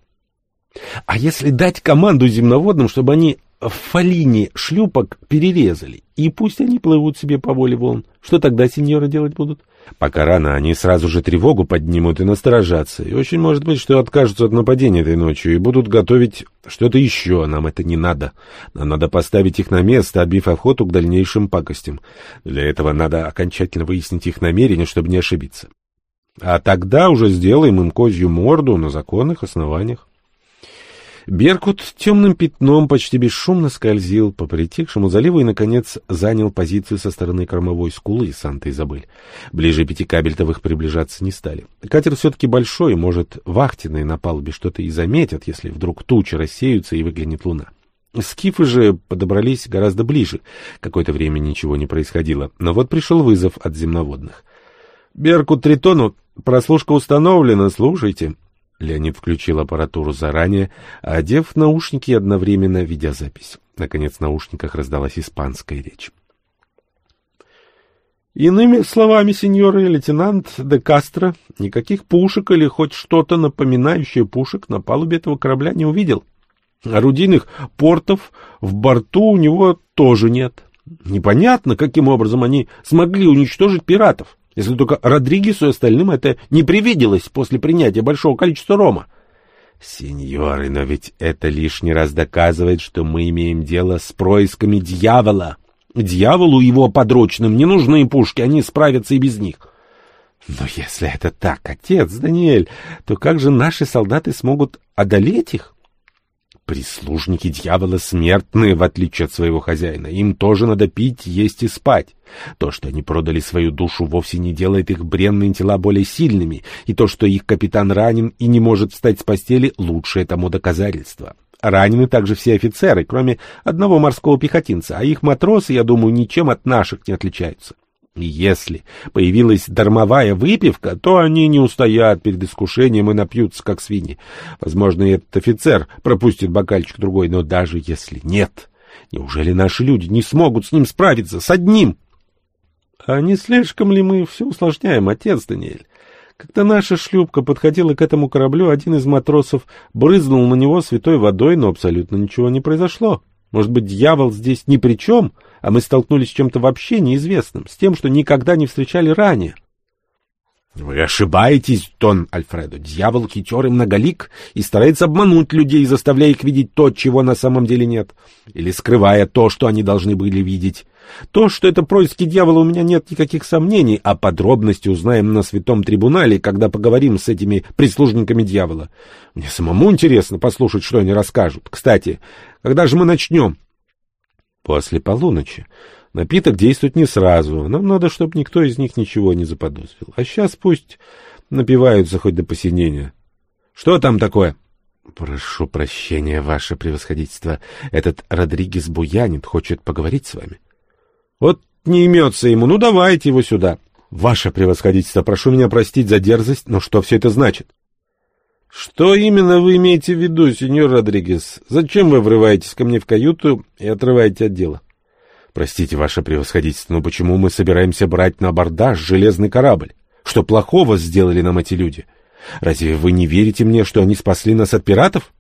А если дать команду земноводным, чтобы они в фалине шлюпок перерезали, и пусть они плывут себе по воле волн. Что тогда сеньоры делать будут? Пока рано, они сразу же тревогу поднимут и насторожатся, и очень может быть, что откажутся от нападения этой ночью и будут готовить что-то еще, нам это не надо. Нам надо поставить их на место, отбив охоту к дальнейшим пакостям. Для этого надо окончательно выяснить их намерения, чтобы не ошибиться. А тогда уже сделаем им козью морду на законных основаниях. Беркут темным пятном почти бесшумно скользил по притихшему заливу и, наконец, занял позицию со стороны кормовой скулы Санта-Изабель. Ближе пяти кабельтовых приближаться не стали. Катер все-таки большой, может, вахтенные на палубе что-то и заметят, если вдруг тучи рассеются и выглянет луна. Скифы же подобрались гораздо ближе. Какое-то время ничего не происходило, но вот пришел вызов от земноводных. «Беркут Тритону, прослушка установлена, слушайте». Леонид включил аппаратуру заранее, одев наушники и одновременно ведя. Наконец в наушниках раздалась испанская речь. Иными словами, сеньор и лейтенант де Кастро никаких пушек или хоть что-то напоминающее пушек на палубе этого корабля не увидел. Орудийных портов в борту у него тоже нет. Непонятно, каким образом они смогли уничтожить пиратов если только Родригесу и остальным это не привиделось после принятия большого количества рома. Сеньоры, но ведь это лишний раз доказывает, что мы имеем дело с происками дьявола. Дьяволу и его подручным не нужны пушки, они справятся и без них. Но если это так, отец Даниэль, то как же наши солдаты смогут одолеть их? Прислужники дьявола смертные, в отличие от своего хозяина. Им тоже надо пить, есть и спать. То, что они продали свою душу, вовсе не делает их бренные тела более сильными, и то, что их капитан ранен и не может встать с постели, лучшее тому доказательство. Ранены также все офицеры, кроме одного морского пехотинца, а их матросы, я думаю, ничем от наших не отличаются. Если появилась дармовая выпивка, то они не устоят перед искушением и напьются, как свиньи. Возможно, этот офицер пропустит бокальчик другой, но даже если нет, неужели наши люди не смогут с ним справиться, с одним? А не слишком ли мы все усложняем, отец Даниэль? Когда наша шлюпка подходила к этому кораблю, один из матросов брызнул на него святой водой, но абсолютно ничего не произошло. Может быть, дьявол здесь ни при чем, а мы столкнулись с чем-то вообще неизвестным, с тем, что никогда не встречали ранее. Вы ошибаетесь, Дон Альфредо. Дьявол хитер и многолик и старается обмануть людей, заставляя их видеть то, чего на самом деле нет, или скрывая то, что они должны были видеть. То, что это происки дьявола, у меня нет никаких сомнений, а подробности узнаем на святом трибунале, когда поговорим с этими прислужниками дьявола. Мне самому интересно послушать, что они расскажут. Кстати, когда же мы начнем? После полуночи. Напиток действует не сразу. Нам надо, чтобы никто из них ничего не заподозрил. А сейчас пусть напиваются хоть до посинения. Что там такое? Прошу прощения, ваше превосходительство. Этот Родригес буянит, хочет поговорить с вами. Вот не имется ему. Ну, давайте его сюда. Ваше превосходительство, прошу меня простить за дерзость, но что все это значит? Что именно вы имеете в виду, сеньор Родригес? Зачем вы врываетесь ко мне в каюту и отрываете от дела? Простите, ваше превосходительство, но почему мы собираемся брать на абордаж железный корабль? Что плохого сделали нам эти люди? Разве вы не верите мне, что они спасли нас от пиратов?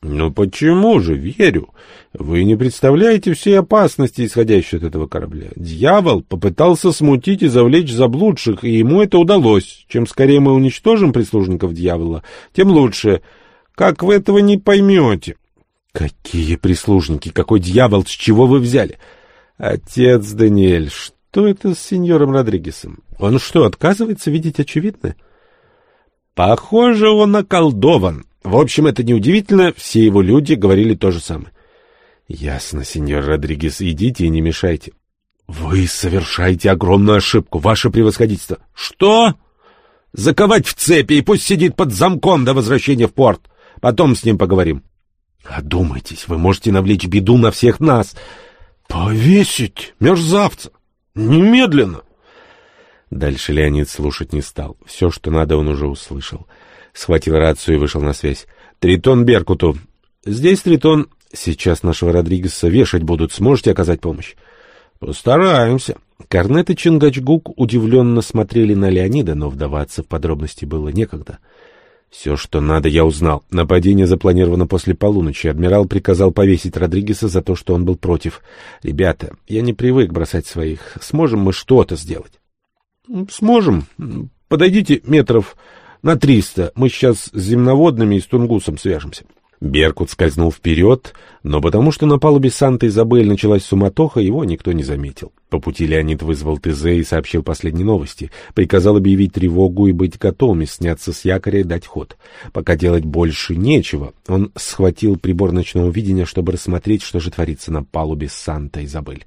Ну почему же? Верю. Вы не представляете всей опасности, исходящей от этого корабля. Дьявол попытался смутить и завлечь заблудших, и ему это удалось. Чем скорее мы уничтожим прислужников дьявола, тем лучше. Как вы этого не поймете? Какие прислужники? Какой дьявол? С чего вы взяли? Отец Даниэль, что это с сеньором Родригесом? Он что, отказывается видеть очевидное? Похоже, он околдован. В общем, это неудивительно, все его люди говорили то же самое. Ясно, сеньор Родригес, идите и не мешайте. Вы совершаете огромную ошибку, ваше превосходительство. Что? Заковать в цепи и пусть сидит под замком до возвращения в порт. Потом с ним поговорим. Одумайтесь, вы можете навлечь беду на всех нас. Повесить мерзавца! Немедленно! Дальше Леонид слушать не стал. Все, что надо, он уже услышал. Схватил рацию и вышел на связь. «Тритон Беркуту!» «Здесь Тритон. Сейчас нашего Родригеса вешать будут. Сможете оказать помощь?» «Постараемся». Корнет и Чингачгук удивленно смотрели на Леонида, но вдаваться в подробности было некогда. Все, что надо, я узнал. Нападение запланировано после полуночи. Адмирал приказал повесить Родригеса за то, что он был против. Ребята, я не привык бросать своих. Сможем мы что-то сделать? Сможем. Подойдите метров на триста. Мы сейчас с земноводными и с Тунгусом свяжемся. Беркут скользнул вперед, но потому что на палубе Санта-Изабель началась суматоха, его никто не заметил. По пути Леонид вызвал ТЗ и сообщил последние новости. Приказал объявить тревогу и быть готовыми сняться с якоря и дать ход. Пока делать больше нечего, он схватил прибор ночного видения, чтобы рассмотреть, что же творится на палубе Санта-Изабель.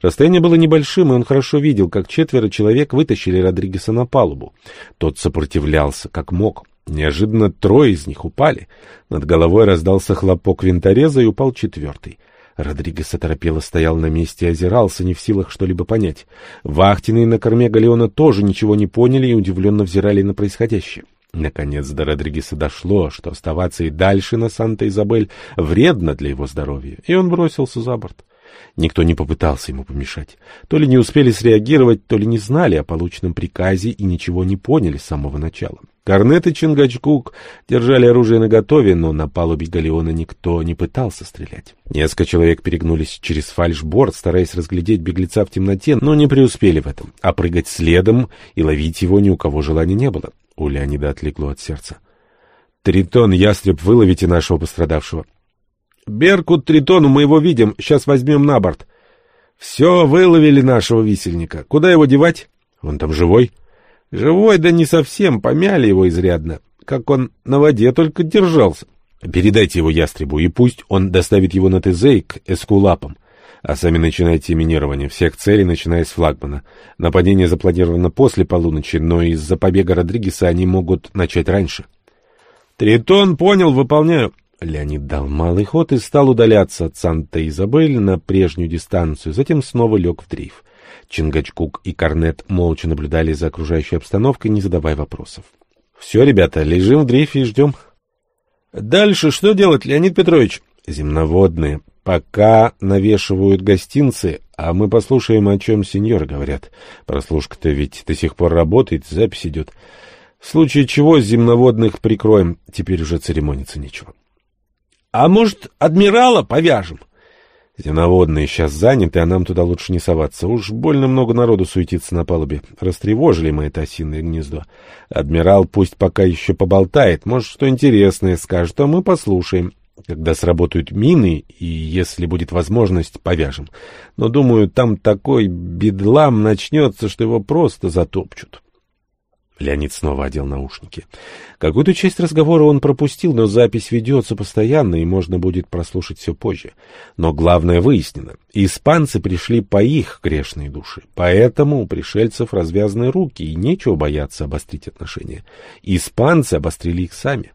Расстояние было небольшим, и он хорошо видел, как четверо человек вытащили Родригеса на палубу. Тот сопротивлялся, как мог. Неожиданно трое из них упали. Над головой раздался хлопок винтореза, и упал четвертый. Родригес оторопело стоял на месте и озирался, не в силах что-либо понять. Вахтенные на корме галеона тоже ничего не поняли и удивленно взирали на происходящее. Наконец до Родригеса дошло, что оставаться и дальше на Санта-Изабель вредно для его здоровья, и он бросился за борт. Никто не попытался ему помешать. То ли не успели среагировать, то ли не знали о полученном приказе и ничего не поняли с самого начала. Корнет и Чингачгук держали оружие наготове, но на палубе галеона никто не пытался стрелять. Несколько человек перегнулись через фальшборд, стараясь разглядеть беглеца в темноте, но не преуспели в этом, а прыгать следом и ловить его ни у кого желания не было. У Леонида отлегло от сердца. «Тритон, ястреб, выловите нашего пострадавшего». «Беркут Тритону мы его видим, сейчас возьмем на борт». «Все, выловили нашего висельника. Куда его девать?» «Он там живой?» Живой, да не совсем, помяли его изрядно. Как он на воде только держался. Передайте его ястребу, и пусть он доставит его на Тезей к эскулапам. А сами начинайте минирование всех целей, начиная с флагмана. Нападение запланировано после полуночи, но из-за побега Родригеса они могут начать раньше. Тритон понял, выполняю. Леонид дал малый ход и стал удаляться от Санта-Изабель на прежнюю дистанцию, затем снова лег в дрейф. Чингачкук и Корнет молча наблюдали за окружающей обстановкой, не задавая вопросов. — Все, ребята, лежим в дрейфе и ждем. — Дальше что делать, Леонид Петрович? — Земноводные. Пока навешивают гостинцы, а мы послушаем, о чем сеньоры говорят. Прослушка-то ведь до сих пор работает, запись идет. В случае чего земноводных прикроем, теперь уже церемониться нечего. — А может, адмирала повяжем? — Земноводные сейчас заняты, а нам туда лучше не соваться. Уж больно много народу суетится на палубе. Растревожили мы это осиное гнездо. Адмирал пусть пока еще поболтает, может, что интересное скажет, а мы послушаем. Когда сработают мины, и если будет возможность, повяжем. Но, думаю, там такой бедлам начнется, что его просто затопчут. Леонид снова одел наушники. Какую-то часть разговора он пропустил, но запись ведется постоянно, и можно будет прослушать все позже. Но главное выяснено. Испанцы пришли по их грешной души. Поэтому у пришельцев развязаны руки, и нечего бояться обострить отношения. Испанцы обострили их сами.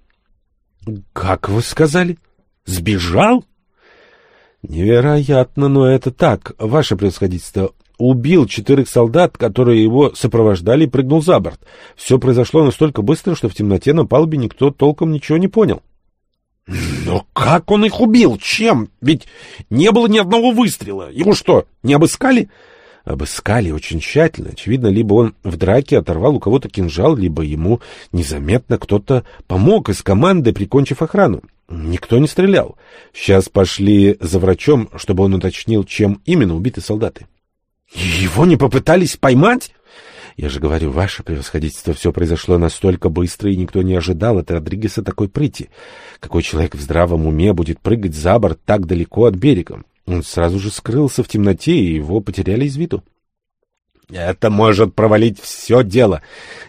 — Как вы сказали? Сбежал? — Невероятно, но это так, ваше превосходительство убил четырех солдат, которые его сопровождали, и прыгнул за борт. Все произошло настолько быстро, что в темноте на палубе никто толком ничего не понял. Но как он их убил? Чем? Ведь не было ни одного выстрела. Его что, не обыскали? Обыскали очень тщательно. Очевидно, либо он в драке оторвал у кого-то кинжал, либо ему незаметно кто-то помог из команды, прикончив охрану. Никто не стрелял. Сейчас пошли за врачом, чтобы он уточнил, чем именно убиты солдаты. Его не попытались поймать? Я же говорю, ваше превосходительство, все произошло настолько быстро, и никто не ожидал от Родригеса такой прыти. Какой человек в здравом уме будет прыгать за борт так далеко от берега? Он сразу же скрылся в темноте, и его потеряли из виду. Это может провалить все дело,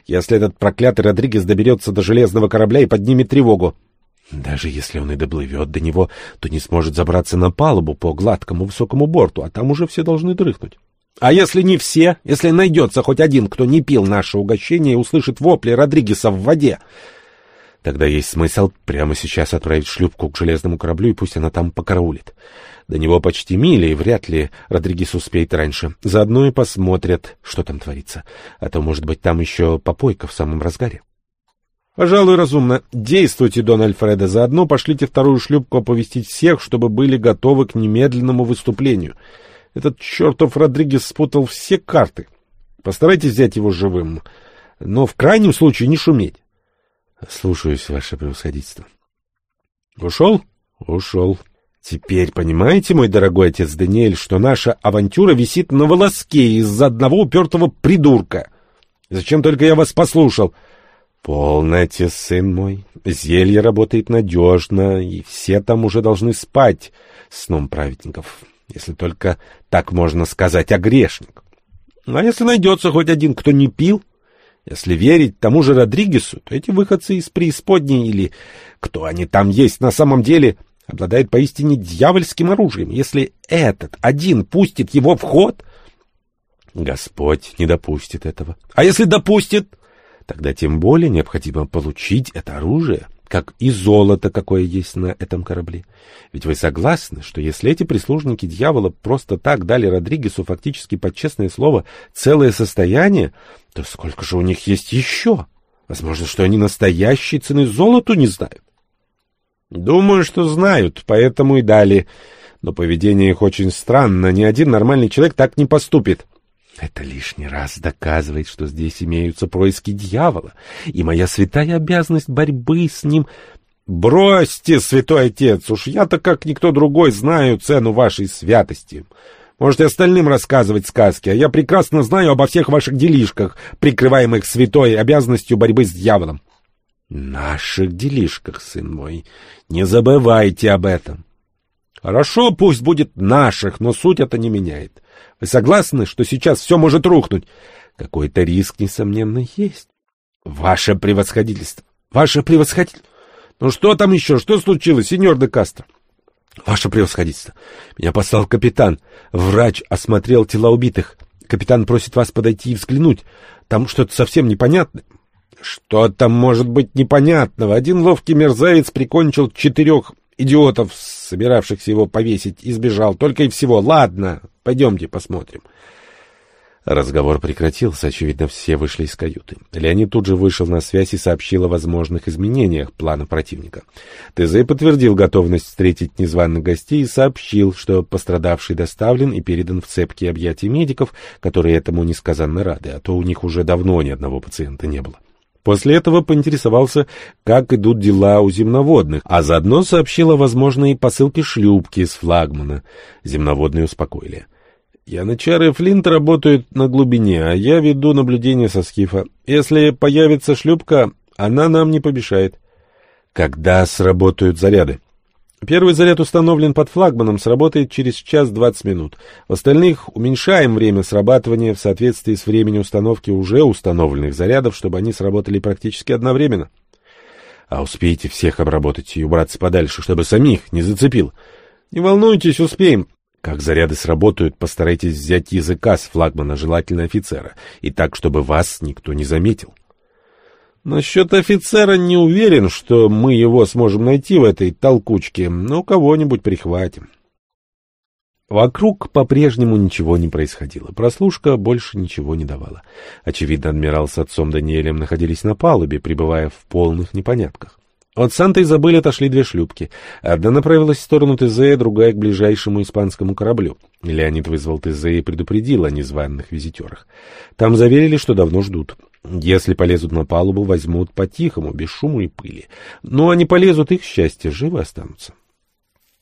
если этот проклятый Родригес доберется до железного корабля и поднимет тревогу. Даже если он и доплывет до него, то не сможет забраться на палубу по гладкому высокому борту, а там уже все должны дрыхнуть. А если не все, если найдется хоть один, кто не пил наше угощение и услышит вопли Родригеса в воде, тогда есть смысл прямо сейчас отправить шлюпку к железному кораблю, и пусть она там покараулит. До него почти миля, и вряд ли Родригес успеет раньше. Заодно и посмотрят, что там творится. А то, может быть, там еще попойка в самом разгаре. Пожалуй, разумно. Действуйте, Дон Альфредо. Заодно пошлите вторую шлюпку оповестить всех, чтобы были готовы к немедленному выступлению. — этот чертов Родригес спутал все карты. Постарайтесь взять его живым, но в крайнем случае не шуметь. — Слушаюсь, ваше превосходительство. — Ушел? — Ушел. Теперь понимаете, мой дорогой отец Даниэль, что наша авантюра висит на волоске из-за одного упертого придурка. Зачем только я вас послушал? — Полноте, сын мой. Зелье работает надежно, и все там уже должны спать сном праведников если только так можно сказать о грешник. А если найдется хоть один, кто не пил, если верить тому же Родригесу, то эти выходцы из преисподней или кто они там есть на самом деле обладают поистине дьявольским оружием. Если этот один пустит его в ход, Господь не допустит этого. А если допустит, тогда тем более необходимо получить это оружие — как и золото, какое есть на этом корабле. Ведь вы согласны, что если эти прислужники дьявола просто так дали Родригесу фактически под честное слово целое состояние, то сколько же у них есть еще? Возможно, что они настоящей цены золоту не знают. Думаю, что знают, поэтому и дали. Но поведение их очень странно, ни один нормальный человек так не поступит. Это лишний раз доказывает, что здесь имеются происки дьявола, и моя святая обязанность борьбы с ним... Бросьте, святой отец, уж я-то, как никто другой, знаю цену вашей святости. Можете остальным рассказывать сказки, а я прекрасно знаю обо всех ваших делишках, прикрываемых святой обязанностью борьбы с дьяволом. Наших делишках, сын мой, не забывайте об этом. Хорошо, пусть будет наших, но суть это не меняет. Вы согласны, что сейчас все может рухнуть? Какой-то риск, несомненно, есть. Ваше превосходительство. Ваше превосходительство. Ну что там еще? Что случилось, сеньор де Кастро? Ваше превосходительство. Меня послал капитан. Врач осмотрел тела убитых. Капитан просит вас подойти и взглянуть. Там что-то совсем непонятное. Что там может быть непонятного? Один ловкий мерзавец прикончил четырех идиотов, собиравшихся его повесить, избежал. Только и всего. Ладно, пойдемте посмотрим. Разговор прекратился, очевидно, все вышли из каюты. Леонид тут же вышел на связь и сообщил о возможных изменениях плана противника. ТЗ подтвердил готовность встретить незваных гостей и сообщил, что пострадавший доставлен и передан в цепкие объятия медиков, которые этому несказанно рады, а то у них уже давно ни одного пациента не было. После этого поинтересовался, как идут дела у земноводных, а заодно сообщил о возможной посылке шлюпки с флагмана. Земноводные успокоили. Янычар и Флинт работают на глубине, а я веду наблюдение со скифа. Если появится шлюпка, она нам не помешает. Когда сработают заряды? Первый заряд установлен под флагманом, сработает через час двадцать минут. В остальных уменьшаем время срабатывания в соответствии с временем установки уже установленных зарядов, чтобы они сработали практически одновременно. А успейте всех обработать и убраться подальше, чтобы самих не зацепил. Не волнуйтесь, успеем. Как заряды сработают, постарайтесь взять языка с флагмана, желательно офицера, и так, чтобы вас никто не заметил. Насчет офицера не уверен, что мы его сможем найти в этой толкучке, но кого-нибудь прихватим. Вокруг по-прежнему ничего не происходило. Прослушка больше ничего не давала. Очевидно, адмирал с отцом Даниэлем находились на палубе, пребывая в полных непонятках. От Санта-Изабель отошли две шлюпки. Одна направилась в сторону ТЗ, другая — к ближайшему испанскому кораблю. Леонид вызвал ТЗ и предупредил о незваных визитерах. Там заверили, что давно ждут. Если полезут на палубу, возьмут по-тихому, без шума и пыли. Но они полезут, их счастье, живы останутся.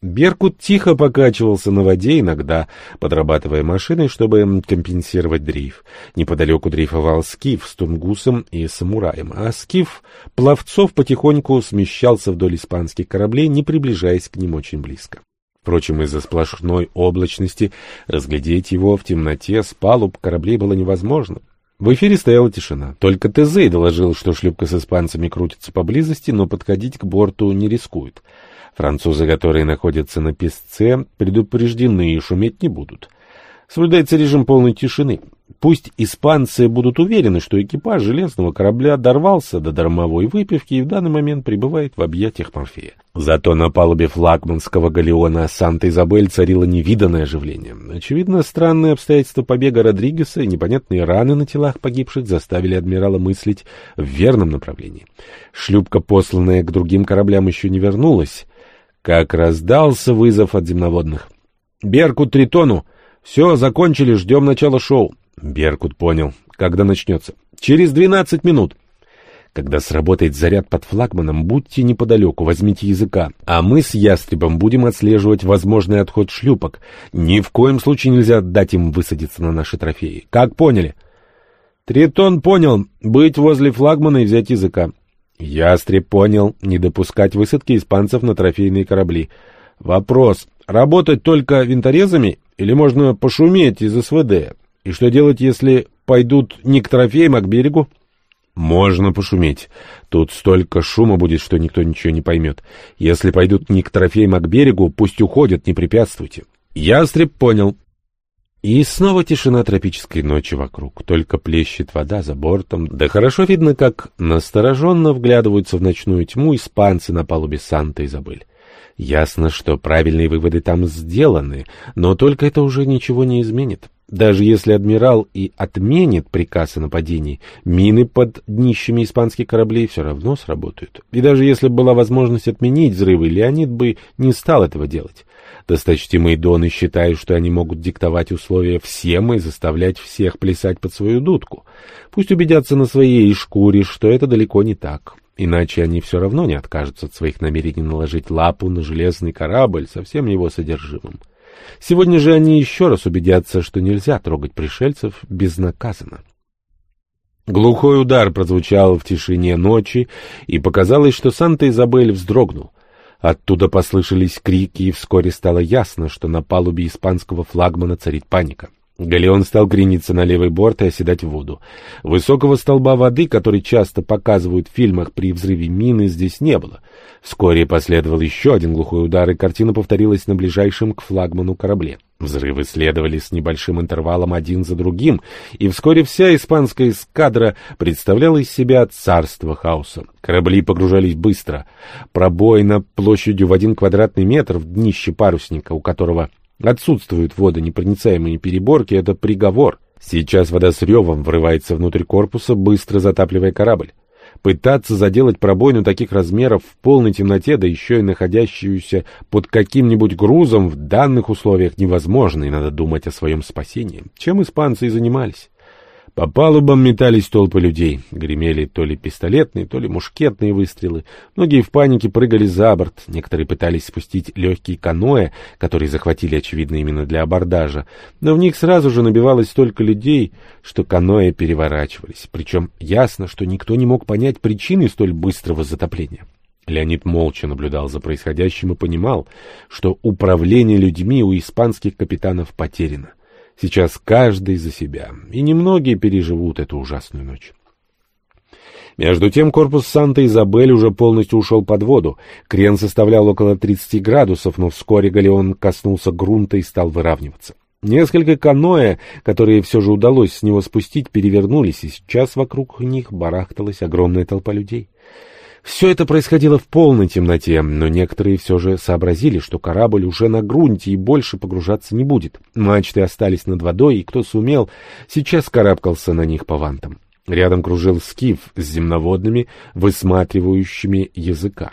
Беркут тихо покачивался на воде, иногда подрабатывая машиной, чтобы компенсировать дрейф. Неподалеку дрейфовал скиф с тунгусом и самураем, а скиф пловцов потихоньку смещался вдоль испанских кораблей, не приближаясь к ним очень близко. Впрочем, из-за сплошной облачности разглядеть его в темноте с палуб кораблей было невозможно. В эфире стояла тишина. Только ТЗ доложил, что шлюпка с испанцами крутится поблизости, но подходить к борту не рискует. Французы, которые находятся на песце, предупреждены и шуметь не будут. Соблюдается режим полной тишины. Пусть испанцы будут уверены, что экипаж железного корабля дорвался до дармовой выпивки и в данный момент пребывает в объятиях Морфея. Зато на палубе флагманского галеона Санта-Изабель царило невиданное оживление. Очевидно, странные обстоятельства побега Родригеса и непонятные раны на телах погибших заставили адмирала мыслить в верном направлении. Шлюпка, посланная к другим кораблям, еще не вернулась, как раздался вызов от земноводных. «Беркут Тритону! Все, закончили, ждем начала шоу!» Беркут понял. Когда начнется? Через двенадцать минут. Когда сработает заряд под флагманом, будьте неподалеку, возьмите языка, а мы с ястребом будем отслеживать возможный отход шлюпок. Ни в коем случае нельзя дать им высадиться на наши трофеи. Как поняли? Тритон понял. Быть возле флагмана и взять языка. Ястреб понял. Не допускать высадки испанцев на трофейные корабли. Вопрос. Работать только винторезами или можно пошуметь из СВД? И что делать, если пойдут не к трофеям, а к берегу? Можно пошуметь. Тут столько шума будет, что никто ничего не поймет. Если пойдут не к трофеям, а к берегу, пусть уходят, не препятствуйте. Ястреб понял. И снова тишина тропической ночи вокруг. Только плещет вода за бортом. Да хорошо видно, как настороженно вглядываются в ночную тьму испанцы на палубе Санта-Изабель. Ясно, что правильные выводы там сделаны, но только это уже ничего не изменит. Даже если адмирал и отменит приказ о нападении, мины под днищами испанских кораблей все равно сработают. И даже если была возможность отменить взрывы, Леонид бы не стал этого делать. Досточтимые доны считают, что они могут диктовать условия всем и заставлять всех плясать под свою дудку. Пусть убедятся на своей шкуре, что это далеко не так. Иначе они все равно не откажутся от своих намерений наложить лапу на железный корабль со всем его содержимым. Сегодня же они еще раз убедятся, что нельзя трогать пришельцев безнаказанно. Глухой удар прозвучал в тишине ночи, и показалось, что Санта-Изабель вздрогнул. Оттуда послышались крики, и вскоре стало ясно, что на палубе испанского флагмана царит паника. Галеон стал крениться на левый борт и оседать в воду. Высокого столба воды, который часто показывают в фильмах при взрыве мины, здесь не было. Вскоре последовал еще один глухой удар, и картина повторилась на ближайшем к флагману корабле. Взрывы следовали с небольшим интервалом один за другим, и вскоре вся испанская эскадра представляла из себя царство хаоса. Корабли погружались быстро. Пробоина площадью в один квадратный метр в днище парусника, у которого Отсутствуют водонепроницаемые переборки — это приговор. Сейчас вода с ревом врывается внутрь корпуса, быстро затапливая корабль. Пытаться заделать пробоину таких размеров в полной темноте, да еще и находящуюся под каким-нибудь грузом, в данных условиях невозможно, и надо думать о своем спасении, чем испанцы и занимались. По палубам метались толпы людей. Гремели то ли пистолетные, то ли мушкетные выстрелы. Многие в панике прыгали за борт. Некоторые пытались спустить легкие каноэ, которые захватили, очевидно, именно для абордажа. Но в них сразу же набивалось столько людей, что каноэ переворачивались. Причем ясно, что никто не мог понять причины столь быстрого затопления. Леонид молча наблюдал за происходящим и понимал, что управление людьми у испанских капитанов потеряно. Сейчас каждый за себя, и немногие переживут эту ужасную ночь. Между тем корпус Санта-Изабель уже полностью ушел под воду. Крен составлял около 30 градусов, но вскоре галеон коснулся грунта и стал выравниваться. Несколько каноэ, которые все же удалось с него спустить, перевернулись, и сейчас вокруг них барахталась огромная толпа людей. Все это происходило в полной темноте, но некоторые все же сообразили, что корабль уже на грунте и больше погружаться не будет. Мачты остались над водой, и кто сумел, сейчас карабкался на них по вантам. Рядом кружил скиф с земноводными, высматривающими языка.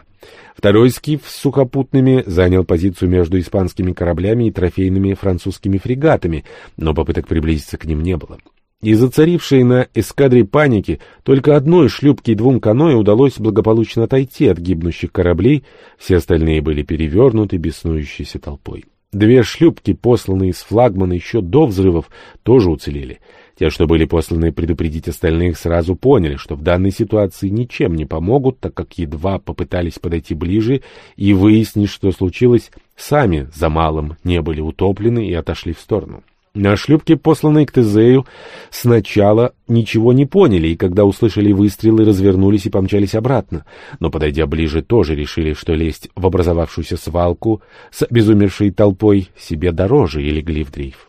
Второй скиф с сухопутными занял позицию между испанскими кораблями и трофейными французскими фрегатами, но попыток приблизиться к ним не было. Из-за царившей на эскадре паники только одной шлюпке и двум каноэ удалось благополучно отойти от гибнущих кораблей, все остальные были перевернуты беснующейся толпой. Две шлюпки, посланные из флагмана еще до взрывов, тоже уцелели. Те, что были посланы предупредить остальных, сразу поняли, что в данной ситуации ничем не помогут, так как едва попытались подойти ближе и выяснить, что случилось, сами за малым не были утоплены и отошли в сторону. На шлюпке, посланной к Тезею, сначала ничего не поняли, и когда услышали выстрелы, развернулись и помчались обратно. Но, подойдя ближе, тоже решили, что лезть в образовавшуюся свалку с обезумевшей толпой себе дороже и легли в дрейф.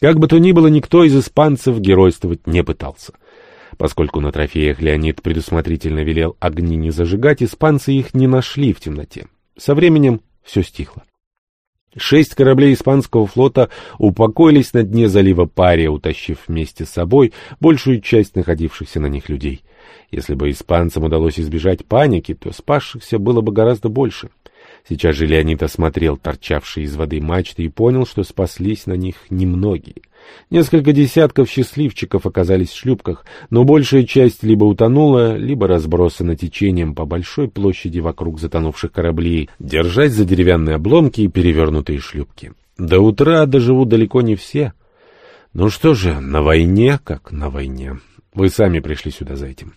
Как бы то ни было, никто из испанцев геройствовать не пытался. Поскольку на трофеях Леонид предусмотрительно велел огни не зажигать, испанцы их не нашли в темноте. Со временем все стихло. Шесть кораблей испанского флота упокоились на дне залива Пария, утащив вместе с собой большую часть находившихся на них людей. Если бы испанцам удалось избежать паники, то спасшихся было бы гораздо больше. Сейчас же Леонид осмотрел торчавшие из воды мачты и понял, что спаслись на них немногие. Несколько десятков счастливчиков оказались в шлюпках, но большая часть либо утонула, либо разбросана течением по большой площади вокруг затонувших кораблей, держась за деревянные обломки и перевернутые шлюпки. До утра доживут далеко не все. Ну что же, на войне как на войне. Вы сами пришли сюда за этим.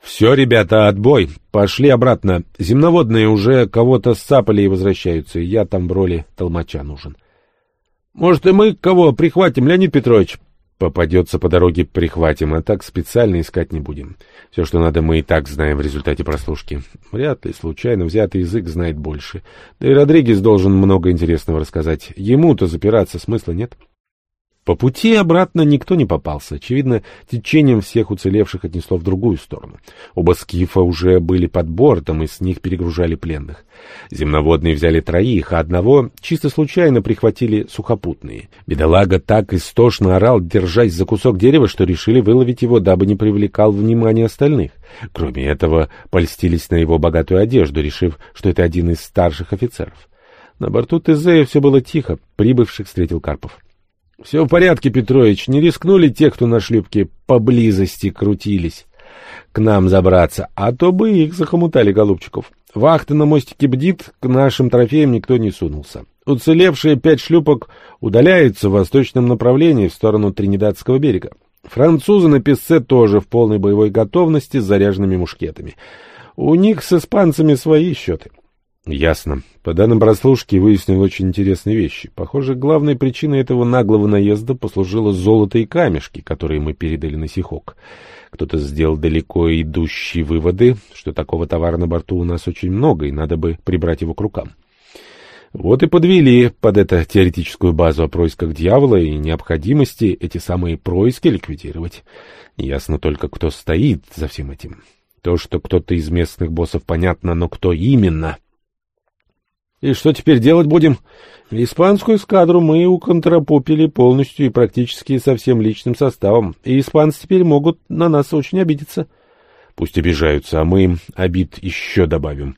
«Все, ребята, отбой. Пошли обратно. Земноводные уже кого-то сцапали и возвращаются. Я там в роли толмача нужен». Может, и мы кого прихватим, Леонид Петрович? Попадется по дороге прихватим, а так специально искать не будем. Все, что надо, мы и так знаем в результате прослушки. Вряд ли случайно взятый язык знает больше. Да и Родригес должен много интересного рассказать. Ему-то запираться смысла нет. — по пути обратно никто не попался. Очевидно, течением всех уцелевших отнесло в другую сторону. Оба скифа уже были под бортом, и с них перегружали пленных. Земноводные взяли троих, а одного чисто случайно прихватили сухопутные. Бедолага так истошно орал, держась за кусок дерева, что решили выловить его, дабы не привлекал внимания остальных. Кроме этого, польстились на его богатую одежду, решив, что это один из старших офицеров. На борту Тезея все было тихо, прибывших встретил Карпов. — Все в порядке, Петрович, не рискнули те, кто на шлюпке поблизости крутились, к нам забраться, а то бы их захомутали, голубчиков. Вахта на мостике бдит, к нашим трофеям никто не сунулся. Уцелевшие пять шлюпок удаляются в восточном направлении в сторону Тринидадского берега. Французы на песце тоже в полной боевой готовности с заряженными мушкетами. У них с испанцами свои счеты. Ясно. По данным прослушки выяснил очень интересные вещи. Похоже, главной причиной этого наглого наезда послужило золото и камешки, которые мы передали на Сихок. Кто-то сделал далеко идущие выводы, что такого товара на борту у нас очень много, и надо бы прибрать его к рукам. Вот и подвели под это теоретическую базу о происках дьявола и необходимости эти самые происки ликвидировать. Ясно только, кто стоит за всем этим. То, что кто-то из местных боссов, понятно, но кто именно — и что теперь делать будем? Испанскую эскадру мы уконтропупили полностью и практически со всем личным составом, и испанцы теперь могут на нас очень обидеться. Пусть обижаются, а мы им обид еще добавим.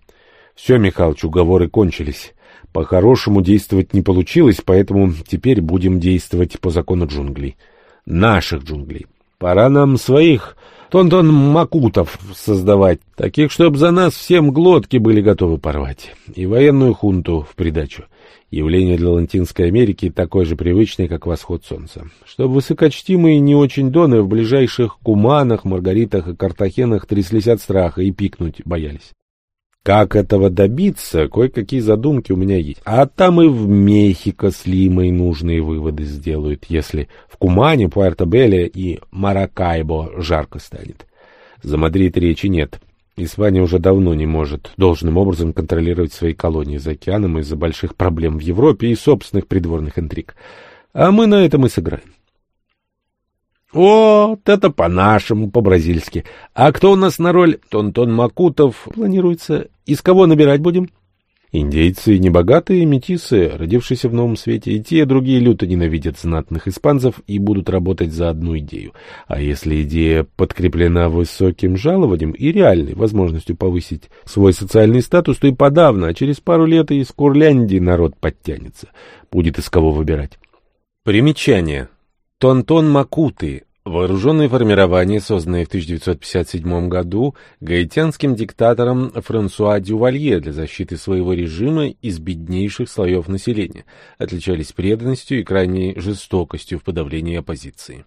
Все, Михалыч, уговоры кончились. По-хорошему действовать не получилось, поэтому теперь будем действовать по закону джунглей. Наших джунглей. Пора нам своих тон-тон макутов создавать, таких, чтобы за нас всем глотки были готовы порвать. И военную хунту в придачу. Явление для Латинской Америки такое же привычное, как восход солнца. Чтобы высокочтимые не очень доны в ближайших Куманах, Маргаритах и Картахенах тряслись от страха и пикнуть боялись. Как этого добиться, кое-какие задумки у меня есть. А там и в Мехико с Лимой нужные выводы сделают, если в Кумане, Пуэрто-Белле и Маракайбо жарко станет. За Мадрид речи нет. Испания уже давно не может должным образом контролировать свои колонии за океаном из-за больших проблем в Европе и собственных придворных интриг. А мы на этом и сыграем. Вот это по-нашему, по-бразильски. А кто у нас на роль? Тонтон Макутов планируется. Из кого набирать будем? Индейцы небогатые, метисы, родившиеся в новом свете, и те, и другие люто ненавидят знатных испанцев и будут работать за одну идею. А если идея подкреплена высоким жалованием и реальной возможностью повысить свой социальный статус, то и подавно, а через пару лет и из Курляндии народ подтянется. Будет из кого выбирать. Примечание. Тонтон Макуты Вооруженные формирования, созданные в 1957 году гаитянским диктатором Франсуа Дювалье для защиты своего режима из беднейших слоев населения, отличались преданностью и крайней жестокостью в подавлении оппозиции.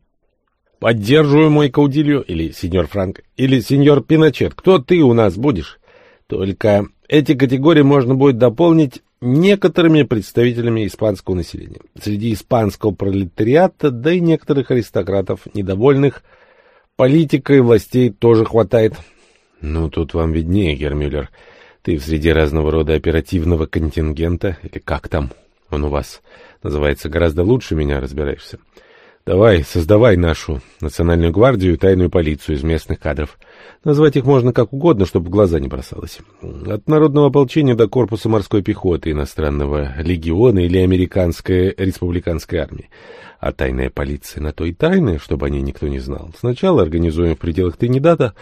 «Поддерживаю мой Каудилью» или «Сеньор Франк» или «Сеньор Пиночет». Кто ты у нас будешь? Только эти категории можно будет дополнить некоторыми представителями испанского населения. Среди испанского пролетариата, да и некоторых аристократов, недовольных политикой властей тоже хватает. Ну, тут вам виднее, Гермюллер. Ты в среде разного рода оперативного контингента, или как там он у вас называется, гораздо лучше меня разбираешься. Давай, создавай нашу национальную гвардию и тайную полицию из местных кадров. Назвать их можно как угодно, чтобы в глаза не бросалось. От народного ополчения до корпуса морской пехоты, иностранного легиона или американской республиканской армии. А тайная полиция на то и тайная, чтобы о ней никто не знал. Сначала организуем в пределах Тринидада,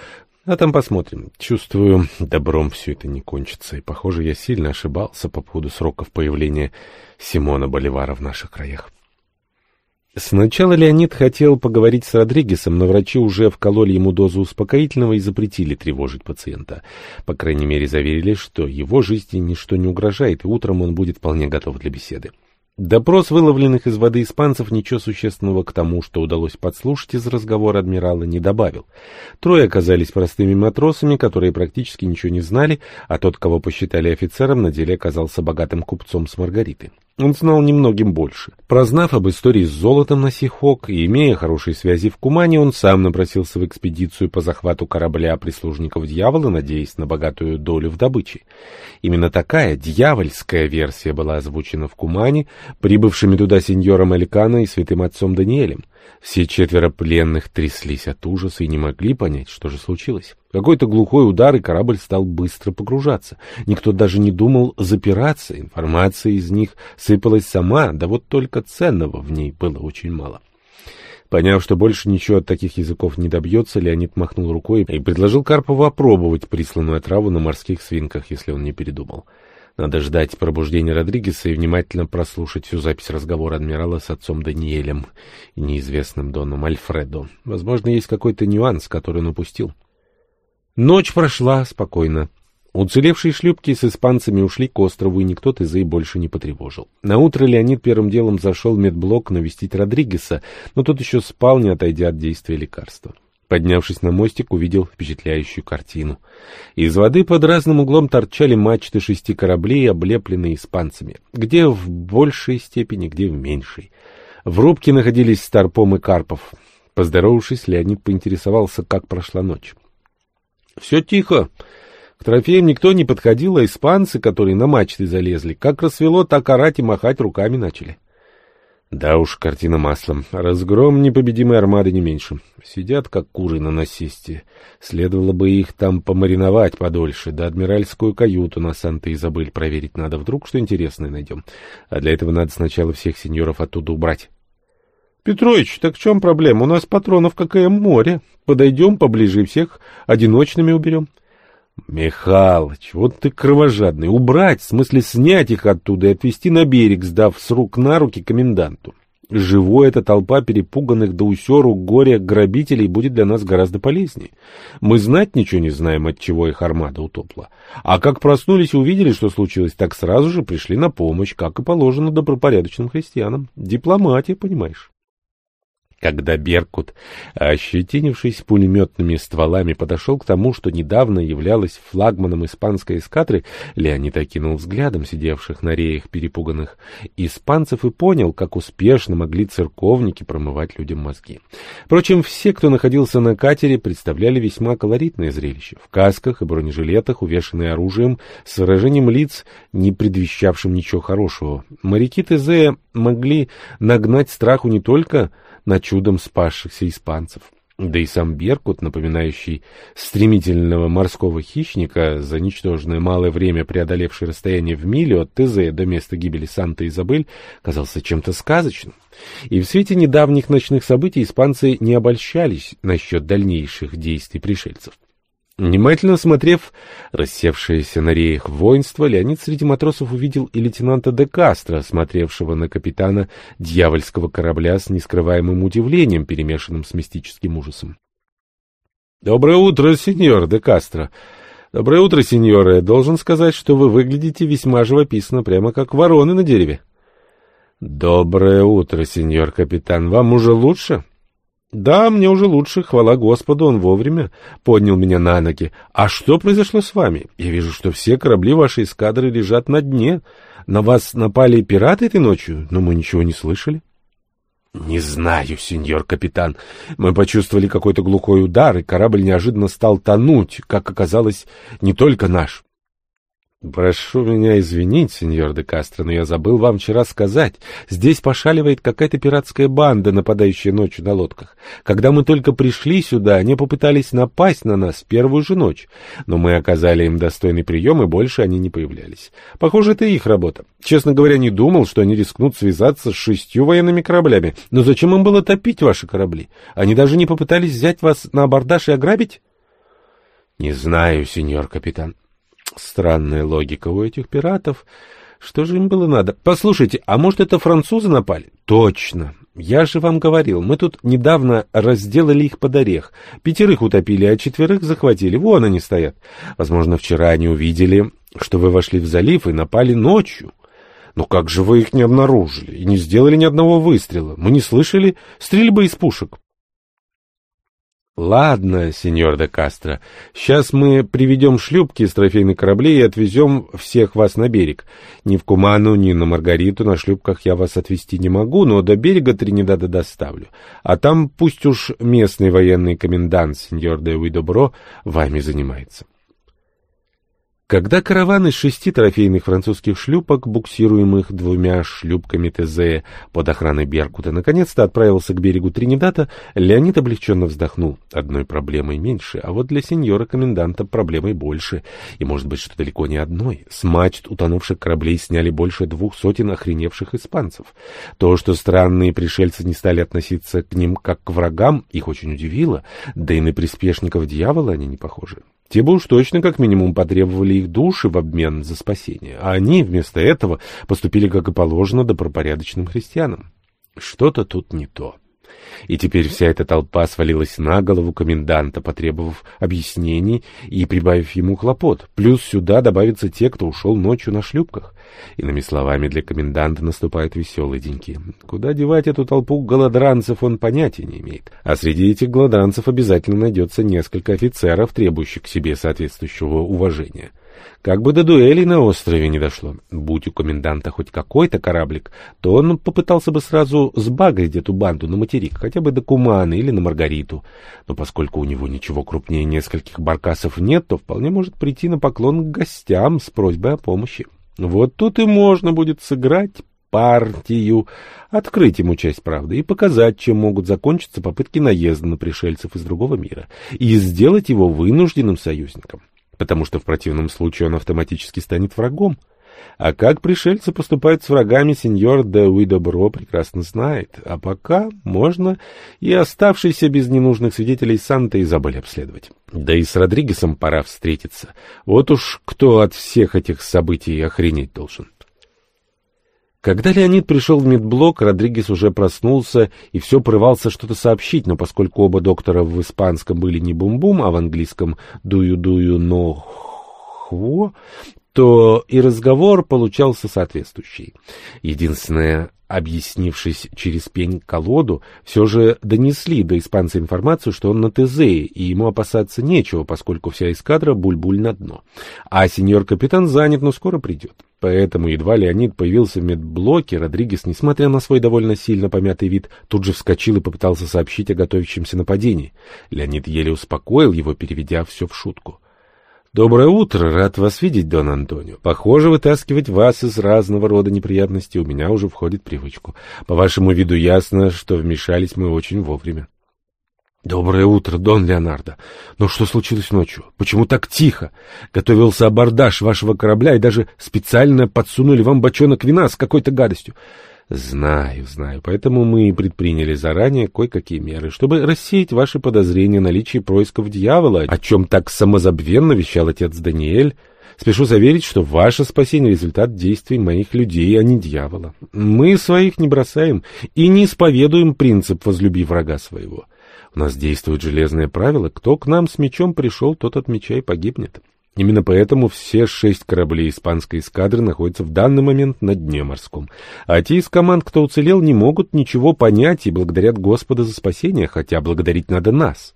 а там посмотрим. Чувствую, добром все это не кончится. И, похоже, я сильно ошибался по поводу сроков появления Симона Боливара в наших краях. Сначала Леонид хотел поговорить с Родригесом, но врачи уже вкололи ему дозу успокоительного и запретили тревожить пациента. По крайней мере, заверили, что его жизни ничто не угрожает, и утром он будет вполне готов для беседы. Допрос выловленных из воды испанцев ничего существенного к тому, что удалось подслушать из разговора адмирала, не добавил. Трое оказались простыми матросами, которые практически ничего не знали, а тот, кого посчитали офицером, на деле оказался богатым купцом с Маргариты. Он знал немногим больше. Прознав об истории с золотом на Сихок и имея хорошие связи в Кумане, он сам напросился в экспедицию по захвату корабля прислужников дьявола, надеясь на богатую долю в добыче. Именно такая дьявольская версия была озвучена в Кумане, прибывшими туда сеньором Элькана и святым отцом Даниэлем. Все четверо пленных тряслись от ужаса и не могли понять, что же случилось. Какой-то глухой удар, и корабль стал быстро погружаться. Никто даже не думал запираться, информация из них сыпалась сама, да вот только ценного в ней было очень мало. Поняв, что больше ничего от таких языков не добьется, Леонид махнул рукой и предложил Карпову опробовать присланную отраву на морских свинках, если он не передумал. Надо ждать пробуждения Родригеса и внимательно прослушать всю запись разговора адмирала с отцом Даниэлем и неизвестным Доном Альфредо. Возможно, есть какой-то нюанс, который он упустил. Ночь прошла спокойно. Уцелевшие шлюпки с испанцами ушли к острову, и никто Тезей больше не потревожил. На утро Леонид первым делом зашел в медблок навестить Родригеса, но тот еще спал, не отойдя от действия лекарства. Поднявшись на мостик, увидел впечатляющую картину. Из воды под разным углом торчали мачты шести кораблей, облепленные испанцами. Где в большей степени, где в меньшей. В рубке находились Старпом и Карпов. Поздоровавшись, Леонид поинтересовался, как прошла ночь. — Все тихо. К трофеям никто не подходил, а испанцы, которые на мачты залезли, как рассвело, так орать и махать руками начали. Да уж, картина маслом. Разгром непобедимой армады не меньше. Сидят, как куры на насесте. Следовало бы их там помариновать подольше, да адмиральскую каюту на Санта-Изабель проверить надо. Вдруг что интересное найдем. А для этого надо сначала всех сеньоров оттуда убрать. — Петрович, так в чем проблема? У нас патронов какое море. Подойдем поближе и всех одиночными уберем. — Михалыч, вот ты кровожадный. Убрать, в смысле снять их оттуда и отвезти на берег, сдав с рук на руки коменданту. Живой эта толпа перепуганных до усеру горя грабителей будет для нас гораздо полезнее. Мы знать ничего не знаем, от чего их армада утопла. А как проснулись и увидели, что случилось, так сразу же пришли на помощь, как и положено добропорядочным христианам. Дипломатия, понимаешь. Когда Беркут, ощетинившись пулеметными стволами, подошел к тому, что недавно являлось флагманом испанской эскадры, Леонид окинул взглядом сидевших на реях перепуганных испанцев и понял, как успешно могли церковники промывать людям мозги. Впрочем, все, кто находился на катере, представляли весьма колоритное зрелище. В касках и бронежилетах, увешанные оружием, с выражением лиц, не предвещавшим ничего хорошего. Моряки ТЗ могли нагнать страху не только на чудом спасшихся испанцев. Да и сам Беркут, напоминающий стремительного морского хищника, за ничтожное малое время преодолевший расстояние в милю от ТЗ до места гибели Санта-Изабель, казался чем-то сказочным. И в свете недавних ночных событий испанцы не обольщались насчет дальнейших действий пришельцев. Внимательно смотрев рассевшееся на реях воинство, Леонид среди матросов увидел и лейтенанта де Кастро, смотревшего на капитана дьявольского корабля с нескрываемым удивлением, перемешанным с мистическим ужасом. — Доброе утро, сеньор де Кастро. Доброе утро, сеньоры. Должен сказать, что вы выглядите весьма живописно, прямо как вороны на дереве. — Доброе утро, сеньор капитан. Вам уже лучше? — да, мне уже лучше, хвала Господу, он вовремя поднял меня на ноги. А что произошло с вами? Я вижу, что все корабли вашей эскадры лежат на дне. На вас напали пираты этой ночью, но мы ничего не слышали. Не знаю, сеньор капитан. Мы почувствовали какой-то глухой удар, и корабль неожиданно стал тонуть, как оказалось, не только наш. Прошу меня извинить, сеньор де Кастро, но я забыл вам вчера сказать. Здесь пошаливает какая-то пиратская банда, нападающая ночью на лодках. Когда мы только пришли сюда, они попытались напасть на нас первую же ночь. Но мы оказали им достойный прием, и больше они не появлялись. Похоже, это их работа. Честно говоря, не думал, что они рискнут связаться с шестью военными кораблями. Но зачем им было топить ваши корабли? Они даже не попытались взять вас на абордаж и ограбить? — Не знаю, сеньор капитан. Странная логика у этих пиратов. Что же им было надо? Послушайте, а может это французы напали? Точно. Я же вам говорил, мы тут недавно разделали их под орех. Пятерых утопили, а четверых захватили. Вон они стоят. Возможно, вчера они увидели, что вы вошли в залив и напали ночью. Но как же вы их не обнаружили и не сделали ни одного выстрела? Мы не слышали стрельбы из пушек. Ладно, сеньор де Кастро, сейчас мы приведем шлюпки с трофейных кораблей и отвезем всех вас на берег. Ни в Куману, ни на Маргариту на шлюпках я вас отвезти не могу, но до берега Тринидада доставлю. А там пусть уж местный военный комендант, сеньор де Уидобро, вами занимается. Когда караван из шести трофейных французских шлюпок, буксируемых двумя шлюпками ТЗ под охраной Беркута, наконец-то отправился к берегу Тринидада, Леонид облегченно вздохнул. Одной проблемой меньше, а вот для сеньора-коменданта проблемой больше. И, может быть, что далеко не одной. С мачт утонувших кораблей сняли больше двух сотен охреневших испанцев. То, что странные пришельцы не стали относиться к ним как к врагам, их очень удивило, да и на приспешников дьявола они не похожи. Те бы уж точно как минимум потребовали их души в обмен за спасение, а они вместо этого поступили, как и положено, добропорядочным христианам. Что-то тут не то. И теперь вся эта толпа свалилась на голову коменданта, потребовав объяснений и прибавив ему хлопот. Плюс сюда добавятся те, кто ушел ночью на шлюпках. Иными словами, для коменданта наступают веселые деньки. Куда девать эту толпу голодранцев он понятия не имеет. А среди этих голодранцев обязательно найдется несколько офицеров, требующих к себе соответствующего уважения. Как бы до дуэли на острове не дошло. Будь у коменданта хоть какой-то кораблик, то он попытался бы сразу сбагрить эту банду на материк, хотя бы до Кумана или на Маргариту. Но поскольку у него ничего крупнее нескольких баркасов нет, то вполне может прийти на поклон к гостям с просьбой о помощи. Вот тут и можно будет сыграть партию, открыть ему часть правды и показать, чем могут закончиться попытки наезда на пришельцев из другого мира, и сделать его вынужденным союзником потому что в противном случае он автоматически станет врагом. А как пришельцы поступают с врагами, сеньор де Уидобро прекрасно знает. А пока можно и оставшийся без ненужных свидетелей Санта-Изабель обследовать. Да и с Родригесом пора встретиться. Вот уж кто от всех этих событий охренеть должен. Когда Леонид пришел в медблок, Родригес уже проснулся и все порывался что-то сообщить, но поскольку оба доктора в испанском были не бум-бум, а в английском «дую-дую, но хво», то и разговор получался соответствующий. Единственное, объяснившись через пень-колоду, все же донесли до испанца информацию, что он на Тезее, и ему опасаться нечего, поскольку вся эскадра буль-буль на дно. А сеньор-капитан занят, но скоро придет. Поэтому едва Леонид появился в медблоке, Родригес, несмотря на свой довольно сильно помятый вид, тут же вскочил и попытался сообщить о готовящемся нападении. Леонид еле успокоил его, переведя все в шутку. «Доброе утро! Рад вас видеть, Дон Антонио. Похоже, вытаскивать вас из разного рода неприятностей у меня уже входит привычку. По вашему виду ясно, что вмешались мы очень вовремя». «Доброе утро, Дон Леонардо. Но что случилось ночью? Почему так тихо? Готовился абордаж вашего корабля и даже специально подсунули вам бочонок вина с какой-то гадостью». Знаю, знаю. Поэтому мы и предприняли заранее кое-какие меры, чтобы рассеять ваши подозрения о наличии происков дьявола, о чем так самозабвенно вещал отец Даниэль. Спешу заверить, что ваше спасение — результат действий моих людей, а не дьявола. Мы своих не бросаем и не исповедуем принцип «возлюби врага своего». У нас действует железное правило «кто к нам с мечом пришел, тот от меча и погибнет». Именно поэтому все шесть кораблей испанской эскадры находятся в данный момент на дне морском. А те из команд, кто уцелел, не могут ничего понять и благодарят Господа за спасение, хотя благодарить надо нас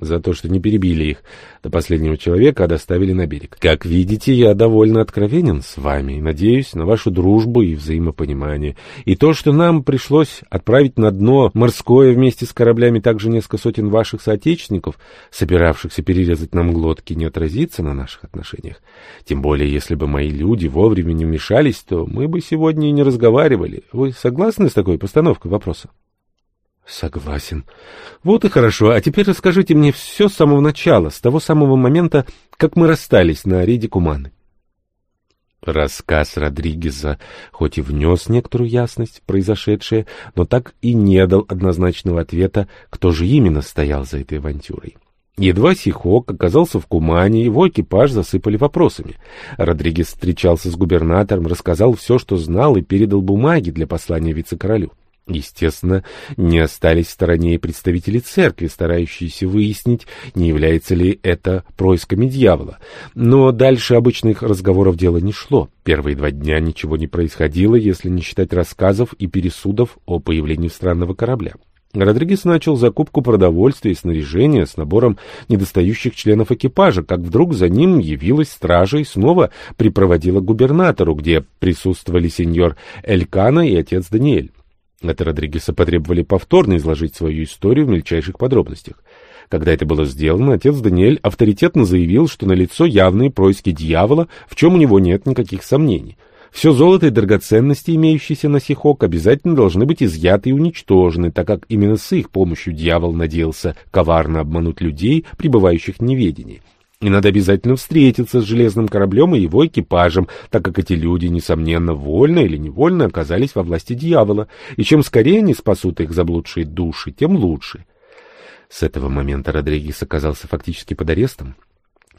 за то, что не перебили их до последнего человека, а доставили на берег. Как видите, я довольно откровенен с вами и надеюсь на вашу дружбу и взаимопонимание. И то, что нам пришлось отправить на дно морское вместе с кораблями также несколько сотен ваших соотечественников, собиравшихся перерезать нам глотки, не отразится на наших отношениях. Тем более, если бы мои люди вовремя не вмешались, то мы бы сегодня и не разговаривали. Вы согласны с такой постановкой вопроса? Согласен. Вот и хорошо. А теперь расскажите мне все с самого начала, с того самого момента, как мы расстались на рейде Куманы. Рассказ Родригеза хоть и внес некоторую ясность в произошедшее, но так и не дал однозначного ответа, кто же именно стоял за этой авантюрой. Едва Сихок оказался в Кумане, его экипаж засыпали вопросами. Родригес встречался с губернатором, рассказал все, что знал, и передал бумаги для послания вице-королю. Естественно, не остались в стороне и представители церкви, старающиеся выяснить, не является ли это происками дьявола. Но дальше обычных разговоров дело не шло. Первые два дня ничего не происходило, если не считать рассказов и пересудов о появлении странного корабля. Родригес начал закупку продовольствия и снаряжения с набором недостающих членов экипажа, как вдруг за ним явилась стража и снова припроводила губернатору, где присутствовали сеньор Элькана и отец Даниэль. От Родригеса потребовали повторно изложить свою историю в мельчайших подробностях. Когда это было сделано, отец Даниэль авторитетно заявил, что налицо явные происки дьявола, в чем у него нет никаких сомнений. Все золото и драгоценности, имеющиеся на Сихок, обязательно должны быть изъяты и уничтожены, так как именно с их помощью дьявол надеялся коварно обмануть людей, пребывающих в неведении. И надо обязательно встретиться с железным кораблем и его экипажем, так как эти люди, несомненно, вольно или невольно оказались во власти дьявола, и чем скорее они спасут их заблудшие души, тем лучше. С этого момента Родригес оказался фактически под арестом.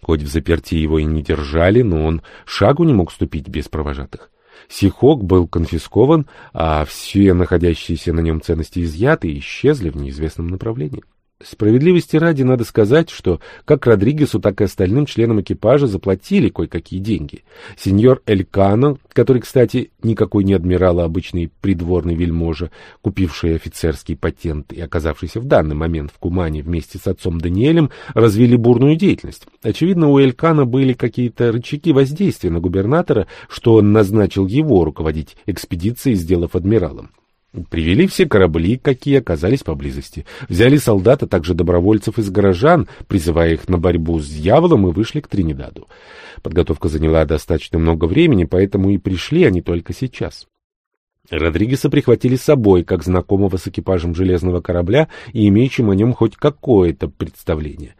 Хоть в заперти его и не держали, но он шагу не мог ступить без провожатых. Сихок был конфискован, а все находящиеся на нем ценности изъяты и исчезли в неизвестном направлении. Справедливости ради надо сказать, что как Родригесу, так и остальным членам экипажа заплатили кое-какие деньги. Сеньор Элькано, который, кстати, никакой не адмирал, а обычный придворный вельможа, купивший офицерский патент и оказавшийся в данный момент в Кумане вместе с отцом Даниэлем, развили бурную деятельность. Очевидно, у Элькана были какие-то рычаги воздействия на губернатора, что он назначил его руководить экспедицией, сделав адмиралом. Привели все корабли, какие оказались поблизости. Взяли солдат, а также добровольцев из горожан, призывая их на борьбу с дьяволом, и вышли к Тринидаду. Подготовка заняла достаточно много времени, поэтому и пришли они только сейчас. Родригеса прихватили с собой, как знакомого с экипажем железного корабля и имеющим о нем хоть какое-то представление.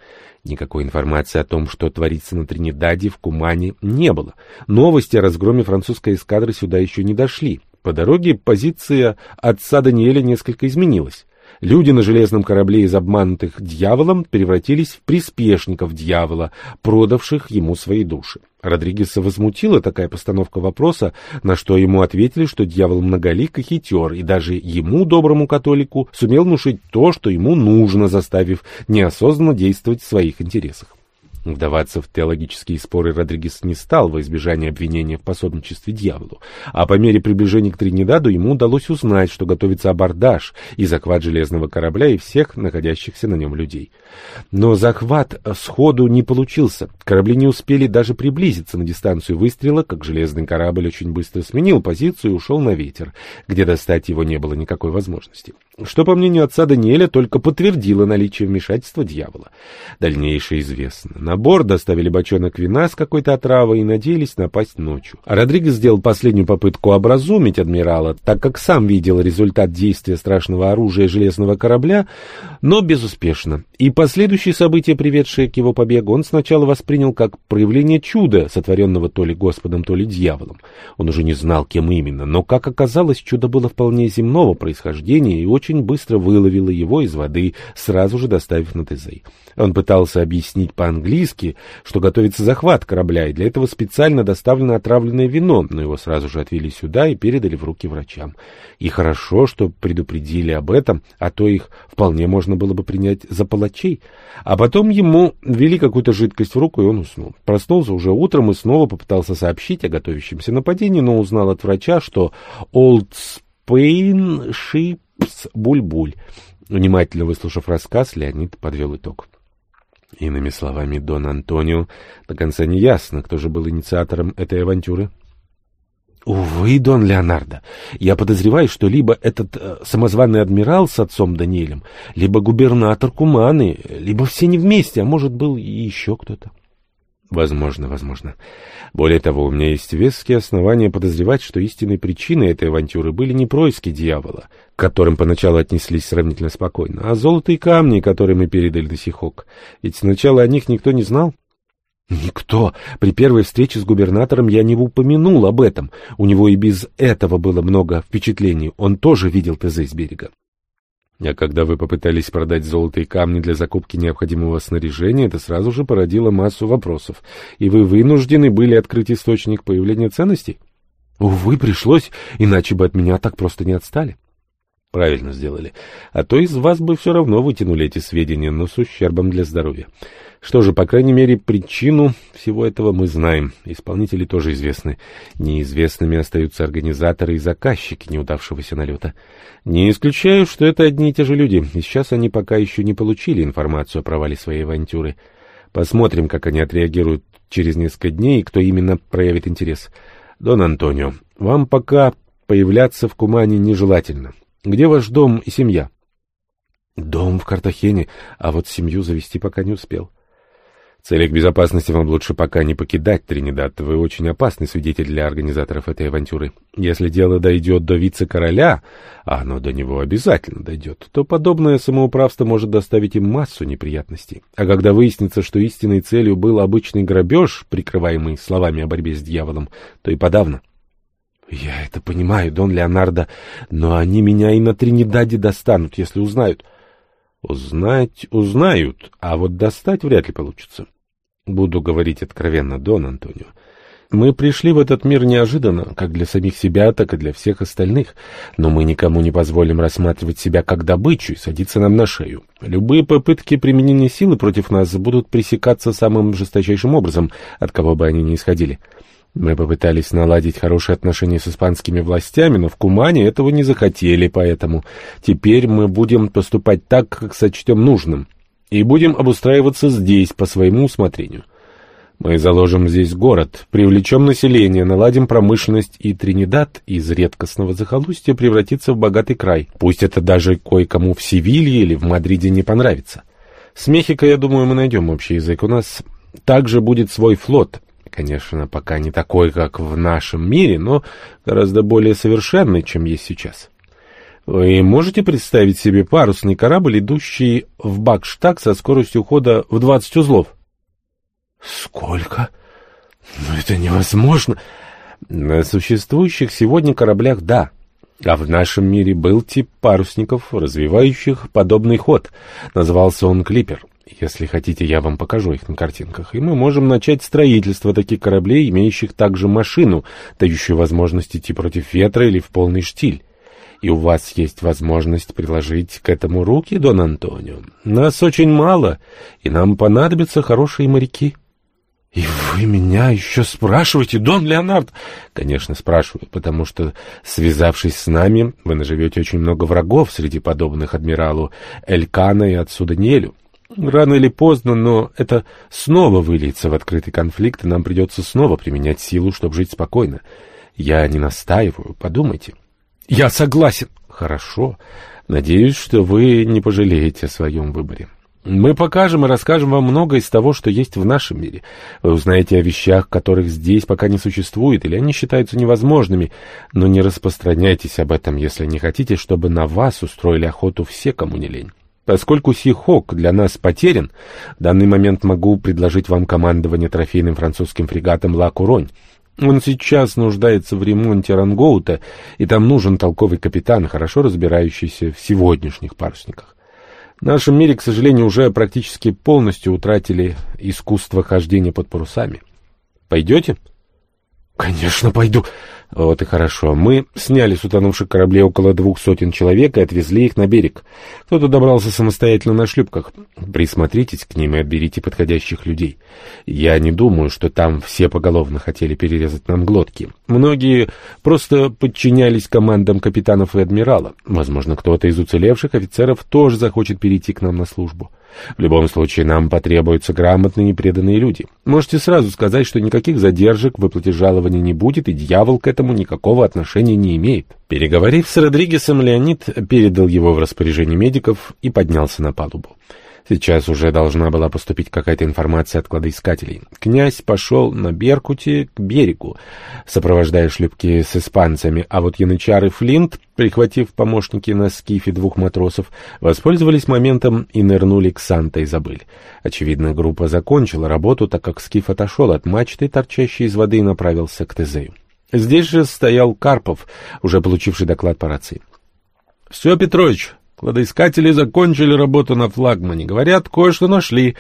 Никакой информации о том, что творится на Тринидаде, в Кумане, не было. Новости о разгроме французской эскадры сюда еще не дошли. По дороге позиция отца Даниэля несколько изменилась. Люди на железном корабле из обманутых дьяволом превратились в приспешников дьявола, продавших ему свои души. Родригеса возмутила такая постановка вопроса, на что ему ответили, что дьявол многолик и хитер, и даже ему, доброму католику, сумел внушить то, что ему нужно, заставив неосознанно действовать в своих интересах. Вдаваться в теологические споры Родригес не стал во избежание обвинения в пособничестве дьяволу, а по мере приближения к Тринидаду ему удалось узнать, что готовится абордаж и захват железного корабля и всех находящихся на нем людей. Но захват сходу не получился. Корабли не успели даже приблизиться на дистанцию выстрела, как железный корабль очень быстро сменил позицию и ушел на ветер, где достать его не было никакой возможности. Что, по мнению отца Даниэля, только подтвердило наличие вмешательства дьявола. Дальнейшее известно. На борт доставили бочонок вина с какой-то отравой и надеялись напасть ночью. А Родригес сделал последнюю попытку образумить адмирала, так как сам видел результат действия страшного оружия железного корабля, но безуспешно. И последующие события, приведшие к его побегу, он сначала воспринял как проявление чуда, сотворенного то ли Господом, то ли дьяволом. Он уже не знал, кем именно, но, как оказалось, чудо было вполне земного происхождения и очень быстро выловило его из воды, сразу же доставив на Тезей. Он пытался объяснить по-английски, что готовится захват корабля, и для этого специально доставлено отравленное вино, но его сразу же отвели сюда и передали в руки врачам. И хорошо, что предупредили об этом, а то их вполне можно было бы принять за палачей. А потом ему ввели какую-то жидкость в руку, и он уснул. Проснулся уже утром и снова попытался сообщить о готовящемся нападении, но узнал от врача, что «Old Spain Ships Буль-Буль». Внимательно выслушав рассказ, Леонид подвел итог. Иными словами, Дон Антонио до конца не ясно, кто же был инициатором этой авантюры. Увы, Дон Леонардо, я подозреваю, что либо этот э, самозваный адмирал с отцом Даниэлем, либо губернатор Куманы, либо все не вместе, а может, был и еще кто-то. Возможно, возможно. Более того, у меня есть веские основания подозревать, что истинной причиной этой авантюры были не происки дьявола, к которым поначалу отнеслись сравнительно спокойно, а золотые камни, которые мы передали до Сихок. Ведь сначала о них никто не знал. Никто. При первой встрече с губернатором я не упомянул об этом. У него и без этого было много впечатлений. Он тоже видел ТЗ с берега. А когда вы попытались продать золотые камни для закупки необходимого снаряжения, это сразу же породило массу вопросов, и вы вынуждены были открыть источник появления ценностей? Увы, пришлось, иначе бы от меня так просто не отстали. Правильно сделали. А то из вас бы все равно вытянули эти сведения, но с ущербом для здоровья. Что же, по крайней мере, причину всего этого мы знаем. Исполнители тоже известны. Неизвестными остаются организаторы и заказчики неудавшегося налета. Не исключаю, что это одни и те же люди, и сейчас они пока еще не получили информацию о провале своей авантюры. Посмотрим, как они отреагируют через несколько дней и кто именно проявит интерес. Дон Антонио, вам пока появляться в Кумане нежелательно. Где ваш дом и семья? Дом в Картахене, а вот семью завести пока не успел целях безопасности вам лучше пока не покидать Тринидад. Вы очень опасный свидетель для организаторов этой авантюры. Если дело дойдет до вице-короля, а оно до него обязательно дойдет, то подобное самоуправство может доставить им массу неприятностей. А когда выяснится, что истинной целью был обычный грабеж, прикрываемый словами о борьбе с дьяволом, то и подавно. Я это понимаю, Дон Леонардо, но они меня и на Тринидаде достанут, если узнают. Узнать узнают, а вот достать вряд ли получится. Буду говорить откровенно, Дон Антонио. Мы пришли в этот мир неожиданно, как для самих себя, так и для всех остальных, но мы никому не позволим рассматривать себя как добычу и садиться нам на шею. Любые попытки применения силы против нас будут пресекаться самым жесточайшим образом, от кого бы они ни исходили. Мы попытались наладить хорошие отношения с испанскими властями, но в Кумане этого не захотели, поэтому теперь мы будем поступать так, как сочтем нужным и будем обустраиваться здесь по своему усмотрению. Мы заложим здесь город, привлечем население, наладим промышленность, и Тринидад из редкостного захолустья превратится в богатый край. Пусть это даже кое-кому в Севилье или в Мадриде не понравится. С Мехико, я думаю, мы найдем общий язык. У нас также будет свой флот. Конечно, пока не такой, как в нашем мире, но гораздо более совершенный, чем есть сейчас. Вы можете представить себе парусный корабль, идущий в Бакштаг со скоростью хода в 20 узлов? Сколько? Ну, это невозможно. На существующих сегодня кораблях — да. А в нашем мире был тип парусников, развивающих подобный ход. Назывался он «Клипер». Если хотите, я вам покажу их на картинках, и мы можем начать строительство таких кораблей, имеющих также машину, дающую возможность идти против ветра или в полный штиль. И у вас есть возможность приложить к этому руки, Дон Антонио. Нас очень мало, и нам понадобятся хорошие моряки». «И вы меня еще спрашиваете, Дон Леонард?» «Конечно, спрашиваю, потому что, связавшись с нами, вы наживете очень много врагов среди подобных адмиралу Элькана и отцу Даниэлю. Рано или поздно, но это снова выльется в открытый конфликт, и нам придется снова применять силу, чтобы жить спокойно. Я не настаиваю, подумайте». «Я согласен». «Хорошо. Надеюсь, что вы не пожалеете о своем выборе». Мы покажем и расскажем вам много из того, что есть в нашем мире. Вы узнаете о вещах, которых здесь пока не существует, или они считаются невозможными, но не распространяйтесь об этом, если не хотите, чтобы на вас устроили охоту все, кому не лень. Поскольку Сихок для нас потерян, в данный момент могу предложить вам командование трофейным французским фрегатом «Ла Куронь». Он сейчас нуждается в ремонте рангоута, и там нужен толковый капитан, хорошо разбирающийся в сегодняшних парусниках. В нашем мире, к сожалению, уже практически полностью утратили искусство хождения под парусами. Пойдете? Конечно, пойду. Вот и хорошо. Мы сняли с утонувших кораблей около двух сотен человек и отвезли их на берег. Кто-то добрался самостоятельно на шлюпках. Присмотритесь к ним и отберите подходящих людей. Я не думаю, что там все поголовно хотели перерезать нам глотки. Многие просто подчинялись командам капитанов и адмирала. Возможно, кто-то из уцелевших офицеров тоже захочет перейти к нам на службу. В любом случае, нам потребуются грамотные и преданные люди. Можете сразу сказать, что никаких задержек в выплате жалования не будет, и дьявол к этому никакого отношения не имеет. Переговорив с Родригесом, Леонид передал его в распоряжение медиков и поднялся на палубу. Сейчас уже должна была поступить какая-то информация от кладоискателей. Князь пошел на Беркуте к берегу, сопровождая шлюпки с испанцами, а вот янычар и Флинт, прихватив помощники на скифе двух матросов, воспользовались моментом и нырнули к Санта-Изабель. Очевидно, группа закончила работу, так как скиф отошел от мачты, торчащей из воды, и направился к Тезею. Здесь же стоял Карпов, уже получивший доклад по рации. — Все, Петрович, Кладоискатели закончили работу на флагмане. Говорят, кое-что нашли.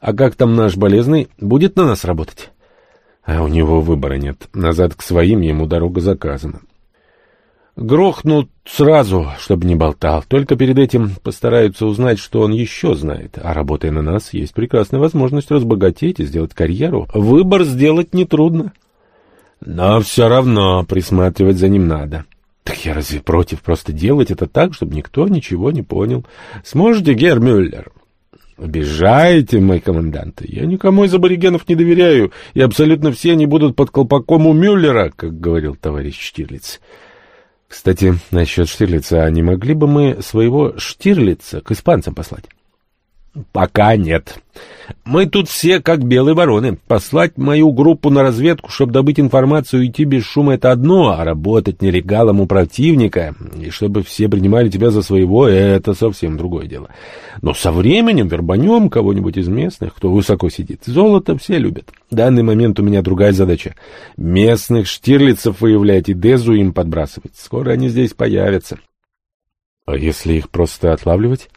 А как там наш болезный? Будет на нас работать? А у него выбора нет. Назад к своим ему дорога заказана. Грохнут сразу, чтобы не болтал. Только перед этим постараются узнать, что он еще знает. А работая на нас, есть прекрасная возможность разбогатеть и сделать карьеру. Выбор сделать нетрудно. Но все равно присматривать за ним надо. Так я разве против просто делать это так, чтобы никто ничего не понял? Сможете, Герр Мюллер? Обижаете, мой командант. Я никому из аборигенов не доверяю, и абсолютно все они будут под колпаком у Мюллера, как говорил товарищ Штирлиц. Кстати, насчет Штирлица, а не могли бы мы своего Штирлица к испанцам послать? Пока нет. Мы тут все как белые вороны. Послать мою группу на разведку, чтобы добыть информацию и идти без шума — это одно, а работать нелегалом у противника, и чтобы все принимали тебя за своего — это совсем другое дело. Но со временем вербанем кого-нибудь из местных, кто высоко сидит. Золото все любят. В данный момент у меня другая задача. Местных штирлицев выявлять и Дезу им подбрасывать. Скоро они здесь появятся. А если их просто отлавливать?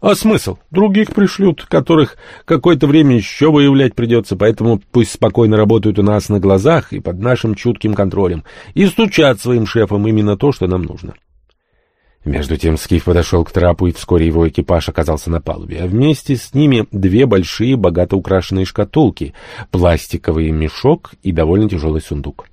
А смысл? Других пришлют, которых какое-то время еще выявлять придется, поэтому пусть спокойно работают у нас на глазах и под нашим чутким контролем, и стучат своим шефам именно то, что нам нужно. Между тем Скиф подошел к трапу, и вскоре его экипаж оказался на палубе, а вместе с ними две большие, богато украшенные шкатулки, пластиковый мешок и довольно тяжелый сундук.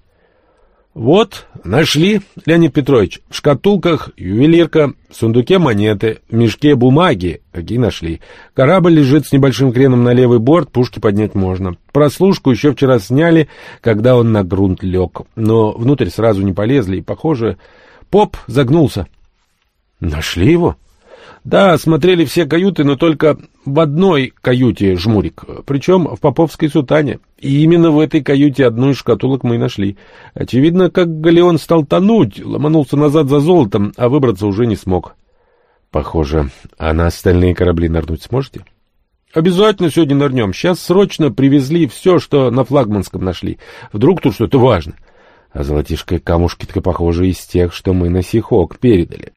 «Вот, нашли, Леонид Петрович, в шкатулках ювелирка, в сундуке монеты, в мешке бумаги, какие нашли. Корабль лежит с небольшим креном на левый борт, пушки поднять можно. Прослушку еще вчера сняли, когда он на грунт лег, но внутрь сразу не полезли, и, похоже, поп загнулся». «Нашли его?» Да, смотрели все каюты, но только в одной каюте жмурик, причем в Поповской сутане. И именно в этой каюте одну из шкатулок мы и нашли. Очевидно, как Галеон стал тонуть, ломанулся назад за золотом, а выбраться уже не смог. Похоже, а на остальные корабли нырнуть сможете? Обязательно сегодня нырнем. Сейчас срочно привезли все, что на флагманском нашли. Вдруг тут что-то важно. А золотишко и камушки-то, похоже, из тех, что мы на Сихок передали.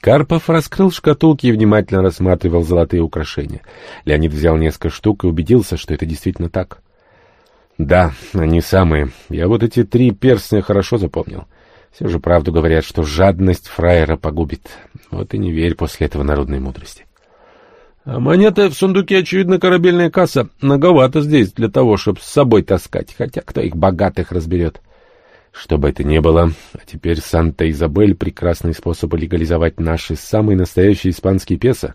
Карпов раскрыл шкатулки и внимательно рассматривал золотые украшения. Леонид взял несколько штук и убедился, что это действительно так. «Да, они самые. Я вот эти три перстня хорошо запомнил. Все же правду говорят, что жадность фраера погубит. Вот и не верь после этого народной мудрости». А монеты в сундуке, очевидно, корабельная касса. Многовато здесь для того, чтобы с собой таскать, хотя кто их богатых разберет. Что бы это ни было, а теперь Санта-Изабель — прекрасный способ легализовать наши самые настоящие испанские песо.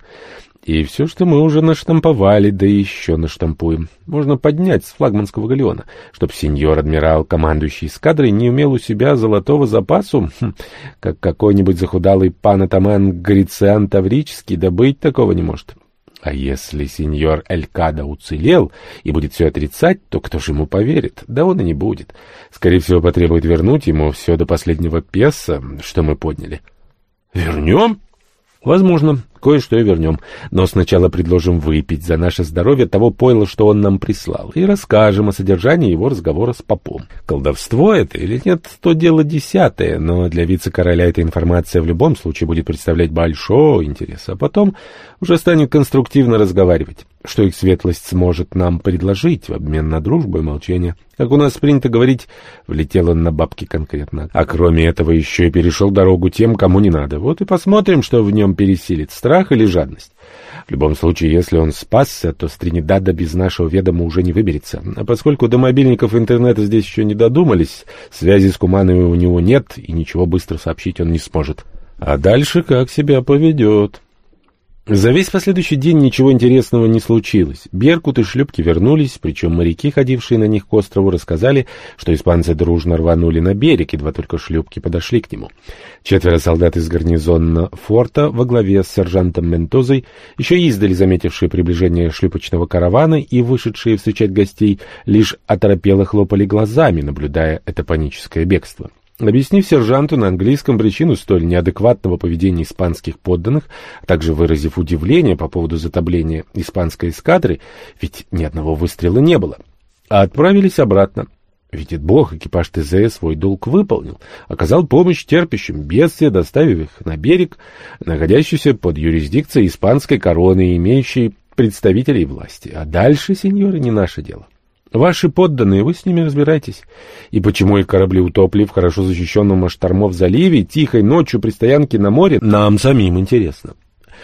И все, что мы уже наштамповали, да еще наштампуем, можно поднять с флагманского галеона, чтоб сеньор-адмирал, командующий эскадрой, не умел у себя золотого запасу, хм, как какой-нибудь захудалый пан-атаман Грициан Таврический, добыть такого не может. А если сеньор Элькада уцелел и будет все отрицать, то кто же ему поверит? Да он и не будет. Скорее всего, потребует вернуть ему все до последнего песа, что мы подняли. — Вернем? — Возможно кое-что и вернем. Но сначала предложим выпить за наше здоровье того пойла, что он нам прислал, и расскажем о содержании его разговора с попом. Колдовство это или нет, то дело десятое, но для вице-короля эта информация в любом случае будет представлять большой интерес, а потом уже станет конструктивно разговаривать что их светлость сможет нам предложить в обмен на дружбу и молчание. Как у нас принято говорить, влетел он на бабки конкретно. А кроме этого еще и перешел дорогу тем, кому не надо. Вот и посмотрим, что в нем пересилит, страх или жадность. В любом случае, если он спасся, то с Тринидада без нашего ведома уже не выберется. А поскольку до мобильников интернета здесь еще не додумались, связи с Кумановой у него нет, и ничего быстро сообщить он не сможет. А дальше как себя поведет... За весь последующий день ничего интересного не случилось. Беркут и шлюпки вернулись, причем моряки, ходившие на них к острову, рассказали, что испанцы дружно рванули на берег, едва только шлюпки подошли к нему. Четверо солдат из гарнизона форта во главе с сержантом Ментозой, еще издали заметившие приближение шлюпочного каравана и вышедшие встречать гостей, лишь оторопело хлопали глазами, наблюдая это паническое бегство. Объяснив сержанту на английском причину столь неадекватного поведения испанских подданных, а также выразив удивление по поводу затопления испанской эскадры, ведь ни одного выстрела не было, а отправились обратно. Видит Бог, экипаж ТЗ свой долг выполнил, оказал помощь терпящим бедствия, доставив их на берег, находящийся под юрисдикцией испанской короны и имеющий представителей власти. А дальше, сеньоры, не наше дело. Ваши подданные, вы с ними разбирайтесь. И почему их корабли утопли в хорошо защищенном от штормов заливе, тихой ночью при стоянке на море, нам самим интересно.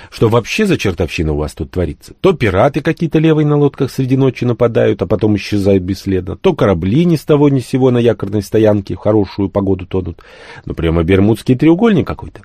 Что вообще за чертовщина у вас тут творится? То пираты какие-то левые на лодках среди ночи нападают, а потом исчезают бесследно, то корабли ни с того ни с сего на якорной стоянке в хорошую погоду тонут. Ну, прямо Бермудский треугольник какой-то.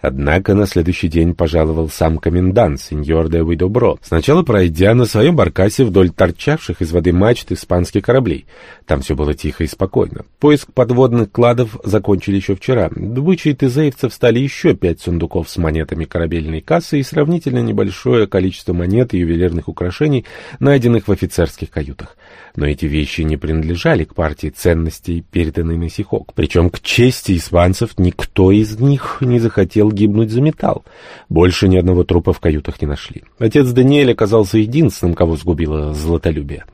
Однако на следующий день пожаловал сам комендант, сеньор де Уидобро, сначала пройдя на своем баркасе вдоль торчавших из воды мачт испанских кораблей. Там все было тихо и спокойно. Поиск подводных кладов закончили еще вчера. Добычей тезеевцев стали еще пять сундуков с монетами корабельной кассы и сравнительно небольшое количество монет и ювелирных украшений, найденных в офицерских каютах. Но эти вещи не принадлежали к партии ценностей, переданной на Сихок. Причем к чести испанцев никто из них не захотел гибнуть за металл. Больше ни одного трупа в каютах не нашли. Отец Даниэль оказался единственным, кого сгубило золотолюбие.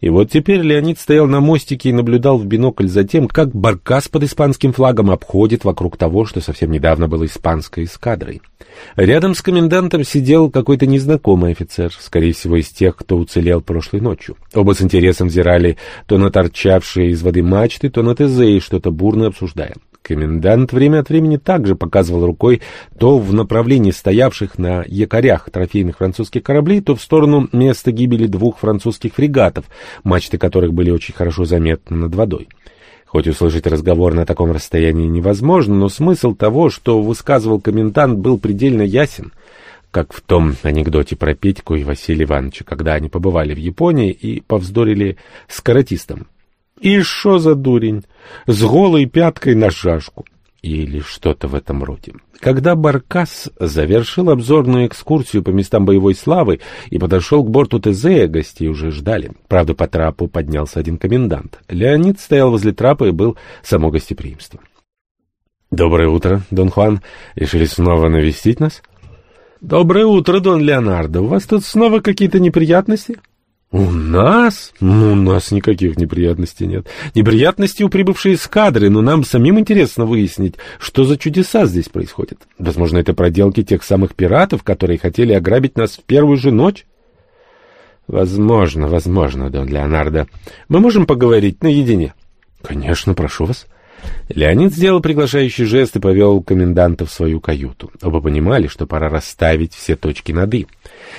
И вот теперь Леонид стоял на мостике и наблюдал в бинокль за тем, как баркас под испанским флагом обходит вокруг того, что совсем недавно было испанской эскадрой. Рядом с комендантом сидел какой-то незнакомый офицер, скорее всего, из тех, кто уцелел прошлой ночью. Оба с интересом взирали то на торчавшие из воды мачты, то на ТЗ что-то бурно обсуждая. Комендант время от времени также показывал рукой то в направлении стоявших на якорях трофейных французских кораблей, то в сторону места гибели двух французских фрегатов, мачты которых были очень хорошо заметны над водой. Хоть услышать разговор на таком расстоянии невозможно, но смысл того, что высказывал комендант, был предельно ясен, как в том анекдоте про Петьку и Василия Ивановича, когда они побывали в Японии и повздорили с каратистом. «И шо за дурень? С голой пяткой на шашку!» или что-то в этом роде. Когда Баркас завершил обзорную экскурсию по местам боевой славы и подошел к борту ТЗ, гостей уже ждали. Правда, по трапу поднялся один комендант. Леонид стоял возле трапа и был само гостеприимство. «Доброе утро, Дон Хуан. Решили снова навестить нас?» «Доброе утро, Дон Леонардо. У вас тут снова какие-то неприятности?» «У нас? Ну, у нас никаких неприятностей нет. Неприятности у прибывшей эскадры, но нам самим интересно выяснить, что за чудеса здесь происходят. Возможно, это проделки тех самых пиратов, которые хотели ограбить нас в первую же ночь?» «Возможно, возможно, Дон Леонардо. Мы можем поговорить наедине?» «Конечно, прошу вас». Леонид сделал приглашающий жест и повел коменданта в свою каюту. Оба понимали, что пора расставить все точки над «и».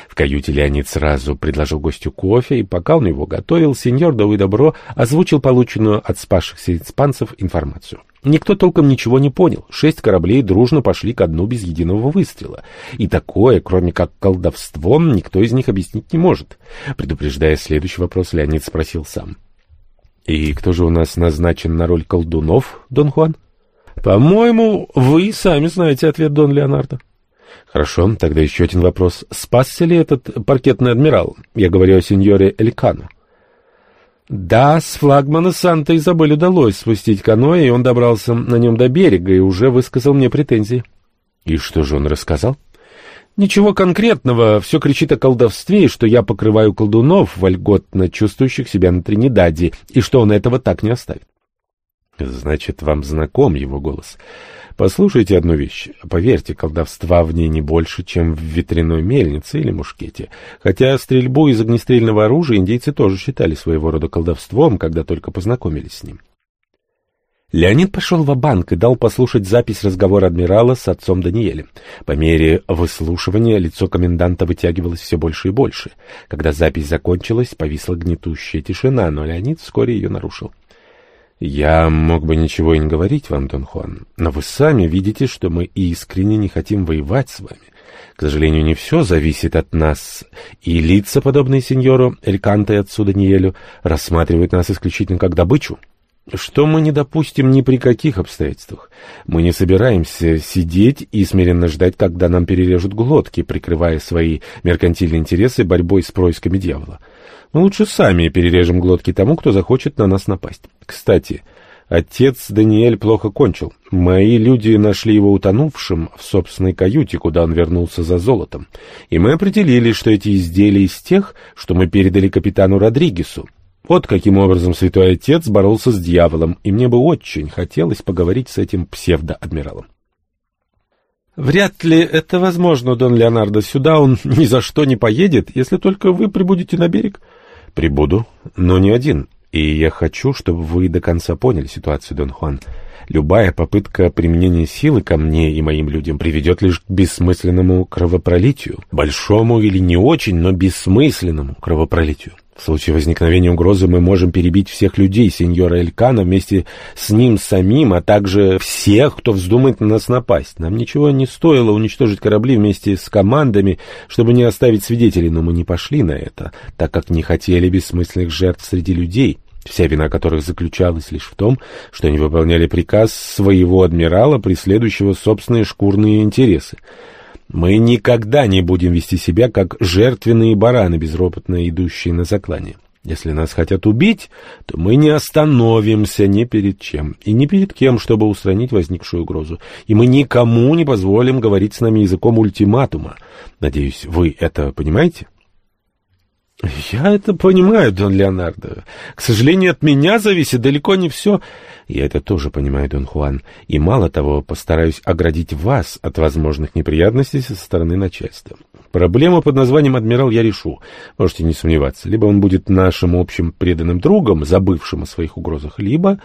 В каюте Леонид сразу предложил гостю кофе, и пока он его готовил, сеньор Довы Добро озвучил полученную от спасшихся испанцев информацию. Никто толком ничего не понял. Шесть кораблей дружно пошли ко дну без единого выстрела. И такое, кроме как колдовством, никто из них объяснить не может. Предупреждая следующий вопрос, Леонид спросил сам. «И кто же у нас назначен на роль колдунов, Дон Хуан?» «По-моему, вы сами знаете ответ, Дон Леонардо». «Хорошо, тогда еще один вопрос. Спасся ли этот паркетный адмирал? Я говорю о сеньоре Элькану». Да, с флагмана Санта-Изабель удалось спустить каноэ, и он добрался на нем до берега и уже высказал мне претензии. И что же он рассказал? Ничего конкретного, все кричит о колдовстве, и что я покрываю колдунов, вольготно чувствующих себя на Тринидаде, и что он этого так не оставит. Значит, вам знаком его голос. Послушайте одну вещь. Поверьте, колдовства в ней не больше, чем в ветряной мельнице или мушкете. Хотя стрельбу из огнестрельного оружия индейцы тоже считали своего рода колдовством, когда только познакомились с ним. Леонид пошел в банк и дал послушать запись разговора адмирала с отцом Даниэлем. По мере выслушивания лицо коменданта вытягивалось все больше и больше. Когда запись закончилась, повисла гнетущая тишина, но Леонид вскоре ее нарушил. «Я мог бы ничего и не говорить вам, Дон Хуан, но вы сами видите, что мы искренне не хотим воевать с вами. К сожалению, не все зависит от нас, и лица, подобные сеньору Эльканте и отцу Даниэлю, рассматривают нас исключительно как добычу» что мы не допустим ни при каких обстоятельствах. Мы не собираемся сидеть и смиренно ждать, когда нам перережут глотки, прикрывая свои меркантильные интересы борьбой с происками дьявола. Мы лучше сами перережем глотки тому, кто захочет на нас напасть. Кстати, отец Даниэль плохо кончил. Мои люди нашли его утонувшим в собственной каюте, куда он вернулся за золотом. И мы определили, что эти изделия из тех, что мы передали капитану Родригесу. Вот каким образом святой отец боролся с дьяволом, и мне бы очень хотелось поговорить с этим псевдоадмиралом. Вряд ли это возможно, Дон Леонардо. Сюда он ни за что не поедет, если только вы прибудете на берег. Прибуду, но не один. И я хочу, чтобы вы до конца поняли ситуацию, Дон Хуан. Любая попытка применения силы ко мне и моим людям приведет лишь к бессмысленному кровопролитию. Большому или не очень, но бессмысленному кровопролитию. В случае возникновения угрозы мы можем перебить всех людей сеньора Элькана вместе с ним самим, а также всех, кто вздумает на нас напасть. Нам ничего не стоило уничтожить корабли вместе с командами, чтобы не оставить свидетелей, но мы не пошли на это, так как не хотели бессмысленных жертв среди людей, вся вина которых заключалась лишь в том, что они выполняли приказ своего адмирала, преследующего собственные шкурные интересы. Мы никогда не будем вести себя, как жертвенные бараны, безропотно идущие на заклание. Если нас хотят убить, то мы не остановимся ни перед чем и ни перед кем, чтобы устранить возникшую угрозу. И мы никому не позволим говорить с нами языком ультиматума. Надеюсь, вы это понимаете? Я это понимаю, Дон Леонардо. К сожалению, от меня зависит далеко не все. Я это тоже понимаю, Дон Хуан. И мало того, постараюсь оградить вас от возможных неприятностей со стороны начальства. Проблему под названием «Адмирал» я решу. Можете не сомневаться. Либо он будет нашим общим преданным другом, забывшим о своих угрозах, либо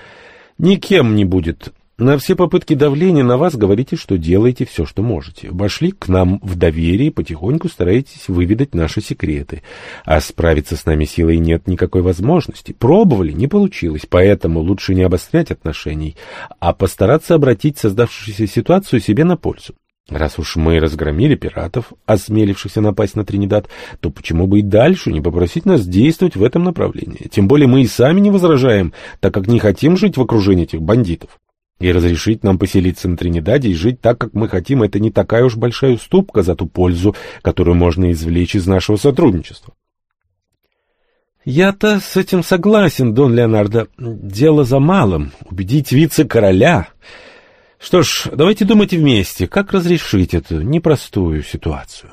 никем не будет на все попытки давления на вас говорите, что делаете все, что можете. Вошли к нам в доверие потихоньку стараетесь выведать наши секреты. А справиться с нами силой нет никакой возможности. Пробовали, не получилось, поэтому лучше не обострять отношений, а постараться обратить создавшуюся ситуацию себе на пользу. Раз уж мы разгромили пиратов, осмелившихся напасть на Тринидад, то почему бы и дальше не попросить нас действовать в этом направлении? Тем более мы и сами не возражаем, так как не хотим жить в окружении этих бандитов. И разрешить нам поселиться на Тринидаде и жить так, как мы хотим, это не такая уж большая уступка за ту пользу, которую можно извлечь из нашего сотрудничества. Я-то с этим согласен, Дон Леонардо. Дело за малым — убедить вице-короля. Что ж, давайте думать вместе, как разрешить эту непростую ситуацию.